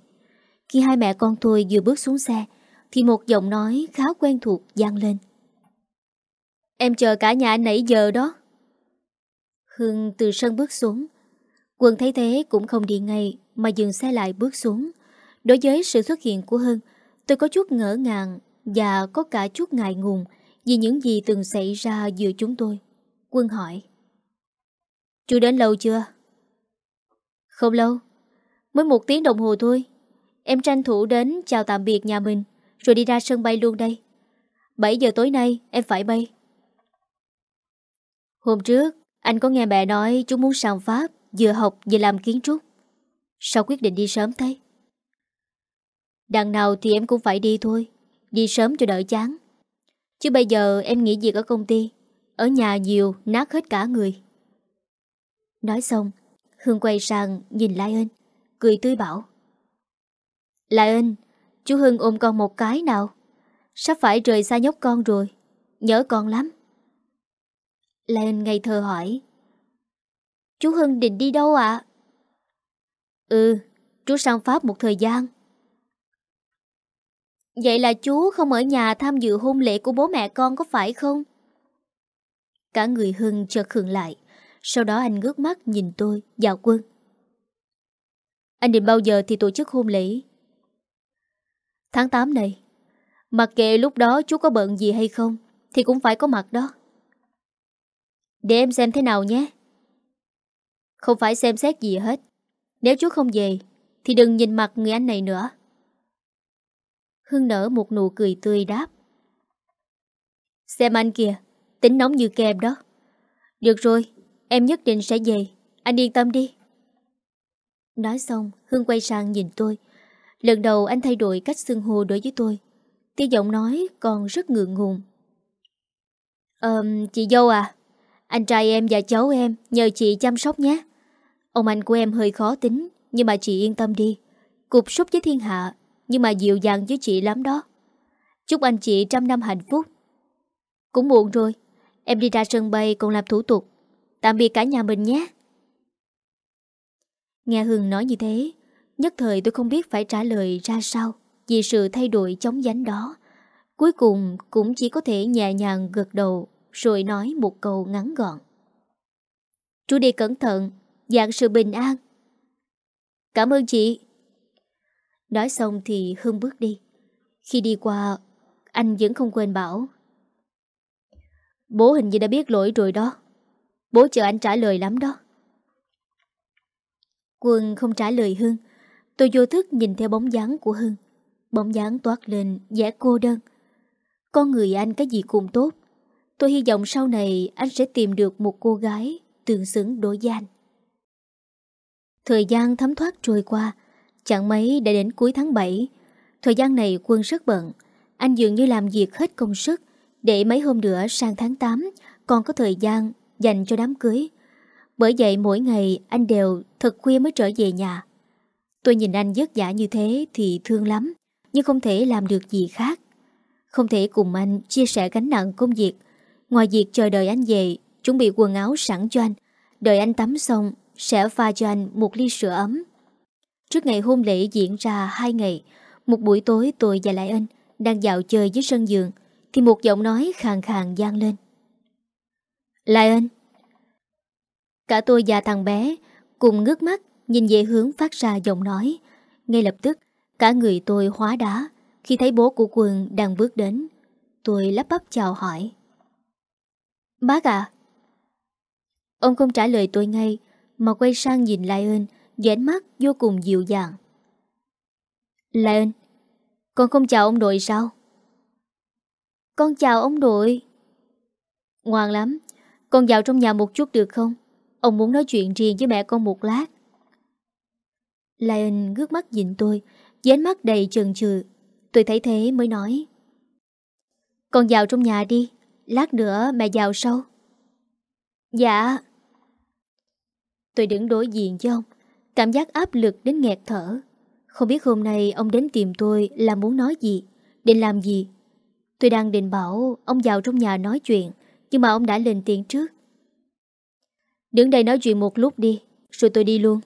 Khi hai mẹ con tôi vừa bước xuống xe, thì một giọng nói khá quen thuộc gian lên. Em chờ cả nhà nãy giờ đó. Hương từ sân bước xuống. Quân thấy thế cũng không đi ngay mà dừng xe lại bước xuống. Đối với sự xuất hiện của Hưng, tôi có chút ngỡ ngàng và có cả chút ngại ngùng vì những gì từng xảy ra giữa chúng tôi. Quân hỏi. Chú đến lâu chưa? Không lâu. Mới một tiếng đồng hồ thôi. Em tranh thủ đến chào tạm biệt nhà mình rồi đi ra sân bay luôn đây. 7 giờ tối nay em phải bay. Hôm trước, anh có nghe mẹ nói chú muốn sang Pháp vừa học vừa làm kiến trúc. Sao quyết định đi sớm thế? Đằng nào thì em cũng phải đi thôi. Đi sớm cho đỡ chán. Chứ bây giờ em nghỉ việc ở công ty. Ở nhà nhiều, nát hết cả người. Nói xong, Hương quay sang nhìn Lai Ân, cười tươi bảo. Lai Ân, chú Hưng ôm con một cái nào. Sắp phải rời xa nhóc con rồi. Nhớ con lắm. Lai Ân ngây thơ hỏi. Chú Hưng định đi đâu ạ? Ừ, chú sang Pháp một thời gian. Vậy là chú không ở nhà tham dự hôn lễ của bố mẹ con có phải không? Cả người Hưng chợt khựng lại. Sau đó anh ngước mắt nhìn tôi, vào quân. Anh định bao giờ thì tổ chức hôn lễ? Tháng 8 này. Mặc kệ lúc đó chú có bận gì hay không, thì cũng phải có mặt đó. Để em xem thế nào nhé. Không phải xem xét gì hết. Nếu chú không về, thì đừng nhìn mặt người anh này nữa. Hưng nở một nụ cười tươi đáp. Xem anh kìa, tính nóng như kem đó. Được rồi, em nhất định sẽ về, anh yên tâm đi. Nói xong, Hưng quay sang nhìn tôi. Lần đầu anh thay đổi cách xưng hô đối với tôi. Tiếng giọng nói còn rất ngượng ngùng. Ờ, chị dâu à, anh trai em và cháu em nhờ chị chăm sóc nhé. Ông anh của em hơi khó tính, nhưng mà chị yên tâm đi. Cục súc với thiên hạ, nhưng mà dịu dàng với chị lắm đó. Chúc anh chị trăm năm hạnh phúc. Cũng muộn rồi, em đi ra sân bay còn làm thủ tục. Tạm biệt cả nhà mình nhé. Nghe hương nói như thế, nhất thời tôi không biết phải trả lời ra sao vì sự thay đổi chóng dánh đó. Cuối cùng cũng chỉ có thể nhẹ nhàng gật đầu rồi nói một câu ngắn gọn. Chú đi cẩn thận, dạng sự bình an. Cảm ơn chị. Nói xong thì Hưng bước đi. Khi đi qua, anh vẫn không quên bảo. Bố hình như đã biết lỗi rồi đó. Bố chờ anh trả lời lắm đó. Quân không trả lời Hưng. Tôi vô thức nhìn theo bóng dáng của Hưng. Bóng dáng toát lên vẻ cô đơn. Con người anh cái gì cũng tốt. Tôi hy vọng sau này anh sẽ tìm được một cô gái tương xứng đối danh. Thời gian thấm thoát trôi qua, chẳng mấy đã đến cuối tháng 7. Thời gian này quân rất bận, anh dường như làm việc hết công sức để mấy hôm nữa sang tháng 8 còn có thời gian dành cho đám cưới. Bởi vậy mỗi ngày anh đều thật khuya mới trở về nhà. Tôi nhìn anh vất vả như thế thì thương lắm, nhưng không thể làm được gì khác. Không thể cùng anh chia sẻ gánh nặng công việc. Ngoài việc chờ đợi anh về, chuẩn bị quần áo sẵn cho anh, đợi anh tắm xong, sẽ pha cho anh một ly sữa ấm. Trước ngày hôn lễ diễn ra hai ngày, một buổi tối tôi và Lại Anh đang dạo chơi dưới sân giường, thì một giọng nói khàn khàn gian lên. Lại Anh! Cả tôi và thằng bé cùng ngước mắt nhìn về hướng phát ra giọng nói. Ngay lập tức, cả người tôi hóa đá khi thấy bố của Quân đang bước đến. Tôi lắp bắp chào hỏi. Bác à? Ông không trả lời tôi ngay, mà quay sang nhìn Lai ơn, ánh mắt vô cùng dịu dàng. Lai ơn, con không chào ông nội sao? Con chào ông nội. Ngoan lắm, con vào trong nhà một chút được không? Ông muốn nói chuyện riêng với mẹ con một lát. Lion ngước mắt nhìn tôi, với ánh mắt đầy chần chừ. Tôi thấy thế mới nói. Con vào trong nhà đi, lát nữa mẹ vào sau. Dạ. Tôi đứng đối diện với ông, cảm giác áp lực đến nghẹt thở. Không biết hôm nay ông đến tìm tôi là muốn nói gì, định làm gì. Tôi đang định bảo ông vào trong nhà nói chuyện, nhưng mà ông đã lên tiếng trước. Đứng đây nói chuyện một lúc đi Rồi tôi đi luôn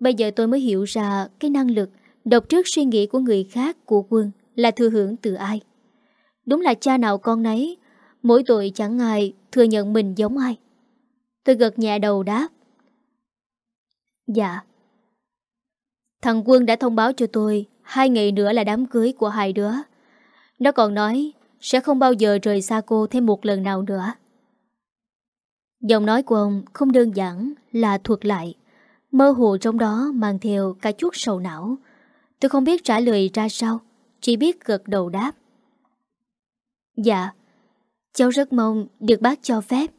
Bây giờ tôi mới hiểu ra Cái năng lực đọc trước suy nghĩ của người khác Của quân là thừa hưởng từ ai Đúng là cha nào con nấy Mỗi tội chẳng ai thừa nhận mình giống ai Tôi gật nhẹ đầu đáp Dạ Thằng Quân đã thông báo cho tôi Hai ngày nữa là đám cưới của hai đứa Nó còn nói Sẽ không bao giờ rời xa cô thêm một lần nào nữa Giọng nói của ông không đơn giản là thuật lại, mơ hồ trong đó mang theo cả chút sầu não. Tôi không biết trả lời ra sao, chỉ biết gật đầu đáp. Dạ, cháu rất mong được bác cho phép.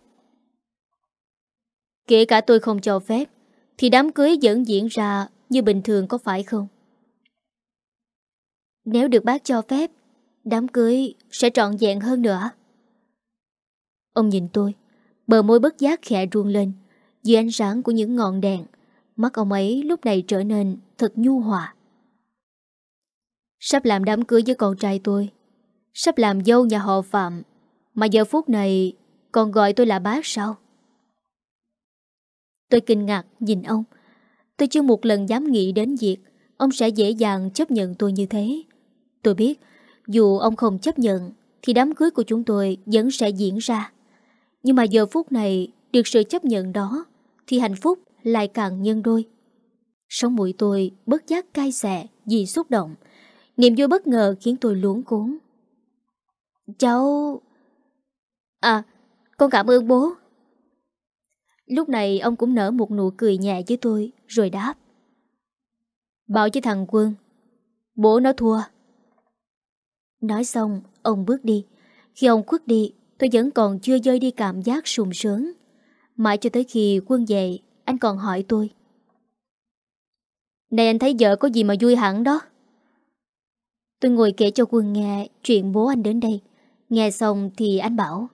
Kể cả tôi không cho phép, thì đám cưới vẫn diễn ra như bình thường có phải không? Nếu được bác cho phép, đám cưới sẽ trọn vẹn hơn nữa. Ông nhìn tôi, Bờ môi bất giác khẽ ruông lên Dưới ánh sáng của những ngọn đèn Mắt ông ấy lúc này trở nên thật nhu hòa Sắp làm đám cưới với con trai tôi Sắp làm dâu nhà họ Phạm Mà giờ phút này Còn gọi tôi là bác sao Tôi kinh ngạc nhìn ông. Tôi chưa một lần dám nghĩ đến việc Ông sẽ dễ dàng chấp nhận tôi như thế. Tôi biết Dù ông không chấp nhận Thì đám cưới của chúng tôi vẫn sẽ diễn ra. Nhưng mà giờ phút này Được sự chấp nhận đó Thì hạnh phúc lại càng nhân đôi. Sống mũi tôi bất giác cay xè Vì xúc động. Niềm vui bất ngờ khiến tôi luống cuốn. Cháu... À, con cảm ơn bố. Lúc này ông cũng nở một nụ cười nhẹ với tôi, Rồi đáp. Bảo với thằng Quân. Bố nó thua. Nói xong, ông bước đi. Khi ông khuất đi, Tôi vẫn còn chưa rơi đi cảm giác sùng sướng. Mãi cho tới khi quân về, Anh còn hỏi tôi. Này anh thấy vợ có gì mà vui hẳn đó? Tôi ngồi kể cho quân nghe Chuyện bố anh đến đây. Nghe xong thì anh bảo.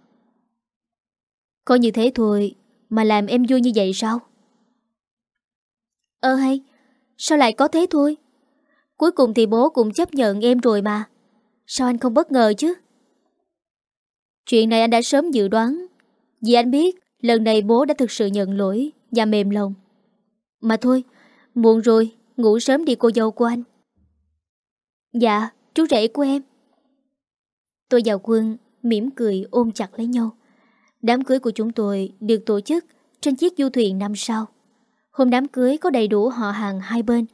Có như thế thôi mà làm em vui như vậy sao Ơ hay Sao lại có thế thôi Cuối cùng thì bố cũng chấp nhận em rồi mà Sao anh không bất ngờ chứ Chuyện này anh đã sớm dự đoán Vì anh biết lần này bố đã thực sự nhận lỗi Và mềm lòng Mà thôi, muộn rồi, ngủ sớm đi cô dâu của anh. Dạ, chú rể của em. Tôi và Quân mỉm cười ôm chặt lấy nhau. Đám cưới của chúng tôi được tổ chức trên chiếc du thuyền năm sau. Hôm đám cưới có đầy đủ họ hàng hai bên,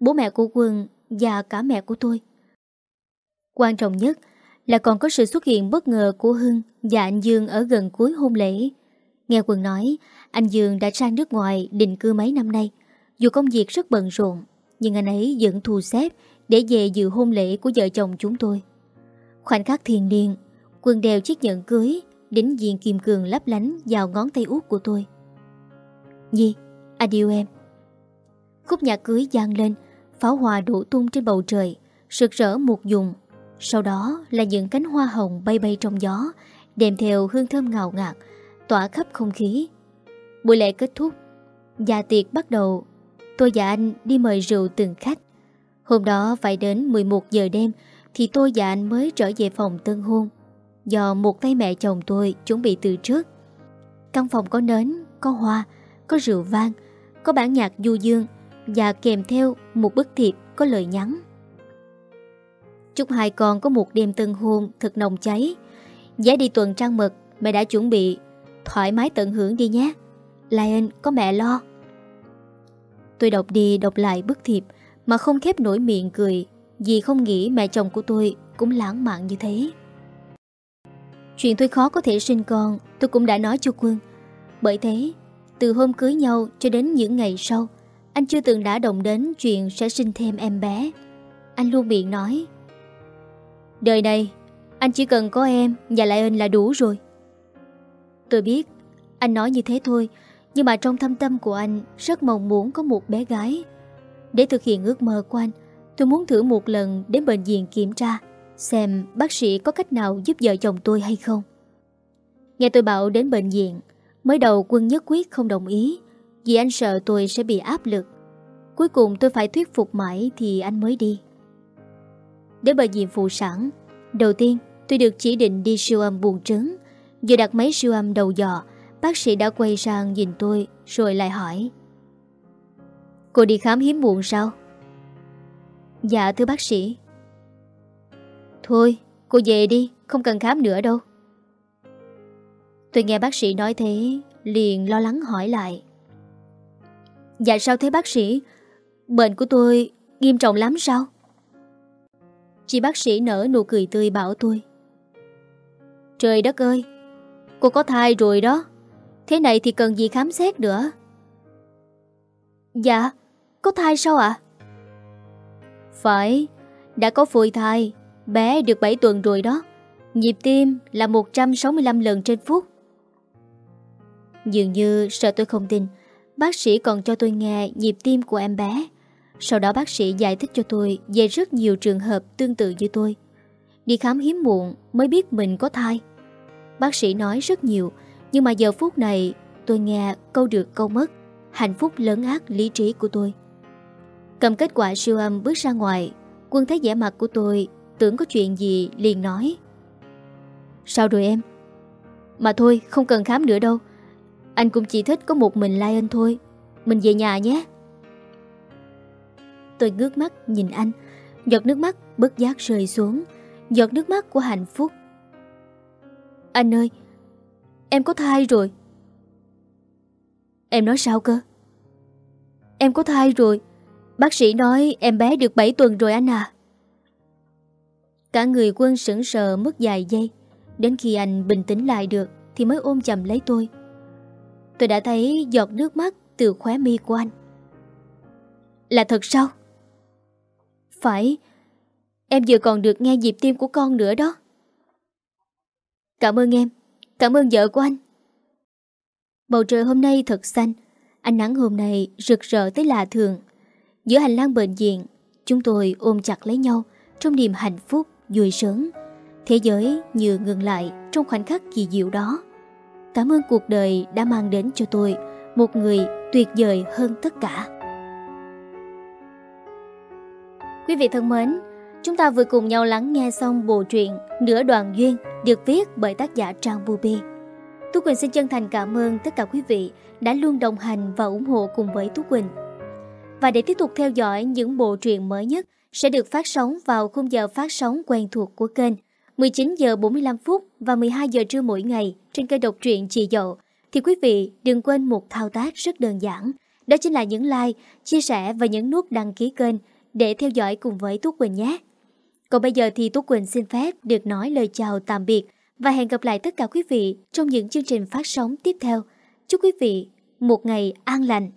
bố mẹ của Quân và cả mẹ của tôi. Quan trọng nhất là còn có sự xuất hiện bất ngờ của Hưng và anh Dương ở gần cuối hôn lễ. Nghe Quân nói, anh Dương đã sang nước ngoài định cư mấy năm nay. Dù công việc rất bận rộn, nhưng anh ấy vẫn thu xếp để về dự hôn lễ của vợ chồng chúng tôi. Khoảnh khắc thiền điên, Quân đeo chiếc nhẫn cưới, đính diện kim cường lấp lánh vào ngón tay út của tôi. Nhi, anh yêu em. Khúc nhạc cưới gian lên, pháo hoa đổ tung trên bầu trời, sực rỡ một dùng. Sau đó là những cánh hoa hồng bay bay trong gió, đem theo hương thơm ngào ngạt, tỏa khắp không khí. Buổi lễ kết thúc, già tiệc bắt đầu. Tôi và anh đi mời rượu từng khách. Hôm đó phải đến 11 giờ đêm thì tôi và anh mới trở về phòng tân hôn. Do một tay mẹ chồng tôi chuẩn bị từ trước. Căn phòng có nến, có hoa, có rượu vang, có bản nhạc du dương và kèm theo một bức thiệp có lời nhắn. Chúc hai con có một đêm tân hôn thật nồng cháy. Giá đi tuần trăng mật mẹ đã chuẩn bị, thoải mái tận hưởng đi nhé. Lion có mẹ lo. Tôi đọc đi đọc lại bức thiệp mà không khép nổi miệng cười vì không nghĩ mẹ chồng của tôi cũng lãng mạn như thế. Chuyện tôi khó có thể sinh con tôi cũng đã nói cho Quân. Bởi thế, từ hôm cưới nhau cho đến những ngày sau, anh chưa từng đã động đến chuyện sẽ sinh thêm em bé. Anh luôn miệng nói Đời này, anh chỉ cần có em và lại ơn là đủ rồi. Tôi biết, anh nói như thế thôi, nhưng mà trong thâm tâm của anh rất mong muốn có một bé gái. Để thực hiện ước mơ của anh, tôi muốn thử một lần đến bệnh viện kiểm tra, xem bác sĩ có cách nào giúp vợ chồng tôi hay không. Nghe tôi bảo đến bệnh viện, mới đầu quân nhất quyết không đồng ý, vì anh sợ tôi sẽ bị áp lực. Cuối cùng tôi phải thuyết phục mãi thì anh mới đi. Đến bệnh viện phụ sản, đầu tiên tôi được chỉ định đi siêu âm buồn trứng. Vừa đặt máy siêu âm đầu dò, bác sĩ đã quay sang nhìn tôi rồi lại hỏi. Cô đi khám hiếm muộn sao? Dạ thưa bác sĩ. Thôi, cô về đi, không cần khám nữa đâu. Tôi nghe bác sĩ nói thế, liền lo lắng hỏi lại. Dạ sao thế bác sĩ? Bệnh của tôi nghiêm trọng lắm sao? Chị bác sĩ nở nụ cười tươi bảo tôi. Trời đất ơi, cô có thai rồi đó. Thế này thì cần gì khám xét nữa? Dạ, có thai sao ạ? Phải, đã có phôi thai, bé được 7 tuần rồi đó. Nhịp tim là 165 lần trên phút. Dường như sợ tôi không tin, bác sĩ còn cho tôi nghe nhịp tim của em bé. Sau đó bác sĩ giải thích cho tôi về rất nhiều trường hợp tương tự như tôi. Đi khám hiếm muộn mới biết mình có thai. Bác sĩ nói rất nhiều, nhưng mà giờ phút này tôi nghe câu được câu mất. Hạnh phúc lớn ác lý trí của tôi. Cầm kết quả siêu âm bước ra ngoài, quân thấy vẻ mặt của tôi, tưởng có chuyện gì liền nói. Sao rồi em? Mà thôi, không cần khám nữa đâu. Anh cũng chỉ thích có một mình Lion thôi. Mình về nhà nhé. Tôi ngước mắt nhìn anh Giọt nước mắt bất giác rơi xuống Giọt nước mắt của hạnh phúc Anh ơi Em có thai rồi Em nói sao cơ Em có thai rồi Bác sĩ nói em bé được 7 tuần rồi anh à Cả người quân sững sờ mất vài giây Đến khi anh bình tĩnh lại được Thì mới ôm chầm lấy tôi Tôi đã thấy giọt nước mắt từ khóe mi của anh Là thật sao? Phải, em vừa còn được nghe nhịp tim của con nữa đó. Cảm ơn em, cảm ơn vợ của anh. Bầu trời hôm nay thật xanh, ánh nắng hôm nay rực rỡ tới lạ thường. Giữa hành lang bệnh viện, chúng tôi ôm chặt lấy nhau trong niềm hạnh phúc, vui sướng. Thế giới như ngừng lại trong khoảnh khắc kỳ diệu đó. Cảm ơn cuộc đời đã mang đến cho tôi một người tuyệt vời hơn tất cả. Quý vị thân mến, chúng ta vừa cùng nhau lắng nghe xong bộ truyện Nửa đoàn duyên được viết bởi tác giả Trang Bubi. Tú Quỳnh xin chân thành cảm ơn tất cả quý vị đã luôn đồng hành và ủng hộ cùng với Tú Quỳnh. Và để tiếp tục theo dõi những bộ truyện mới nhất sẽ được phát sóng vào khung giờ phát sóng quen thuộc của kênh 19 giờ 45 phút và 12 giờ trưa mỗi ngày trên kênh độc truyện Chị Dậu thì quý vị đừng quên một thao tác rất đơn giản. Đó chính là nhấn like, chia sẻ và nhấn nút đăng ký kênh để theo dõi cùng với Tú Quỳnh nhé. Còn bây giờ thì Tú Quỳnh xin phép được nói lời chào tạm biệt và hẹn gặp lại tất cả quý vị trong những chương trình phát sóng tiếp theo. Chúc quý vị một ngày an lành.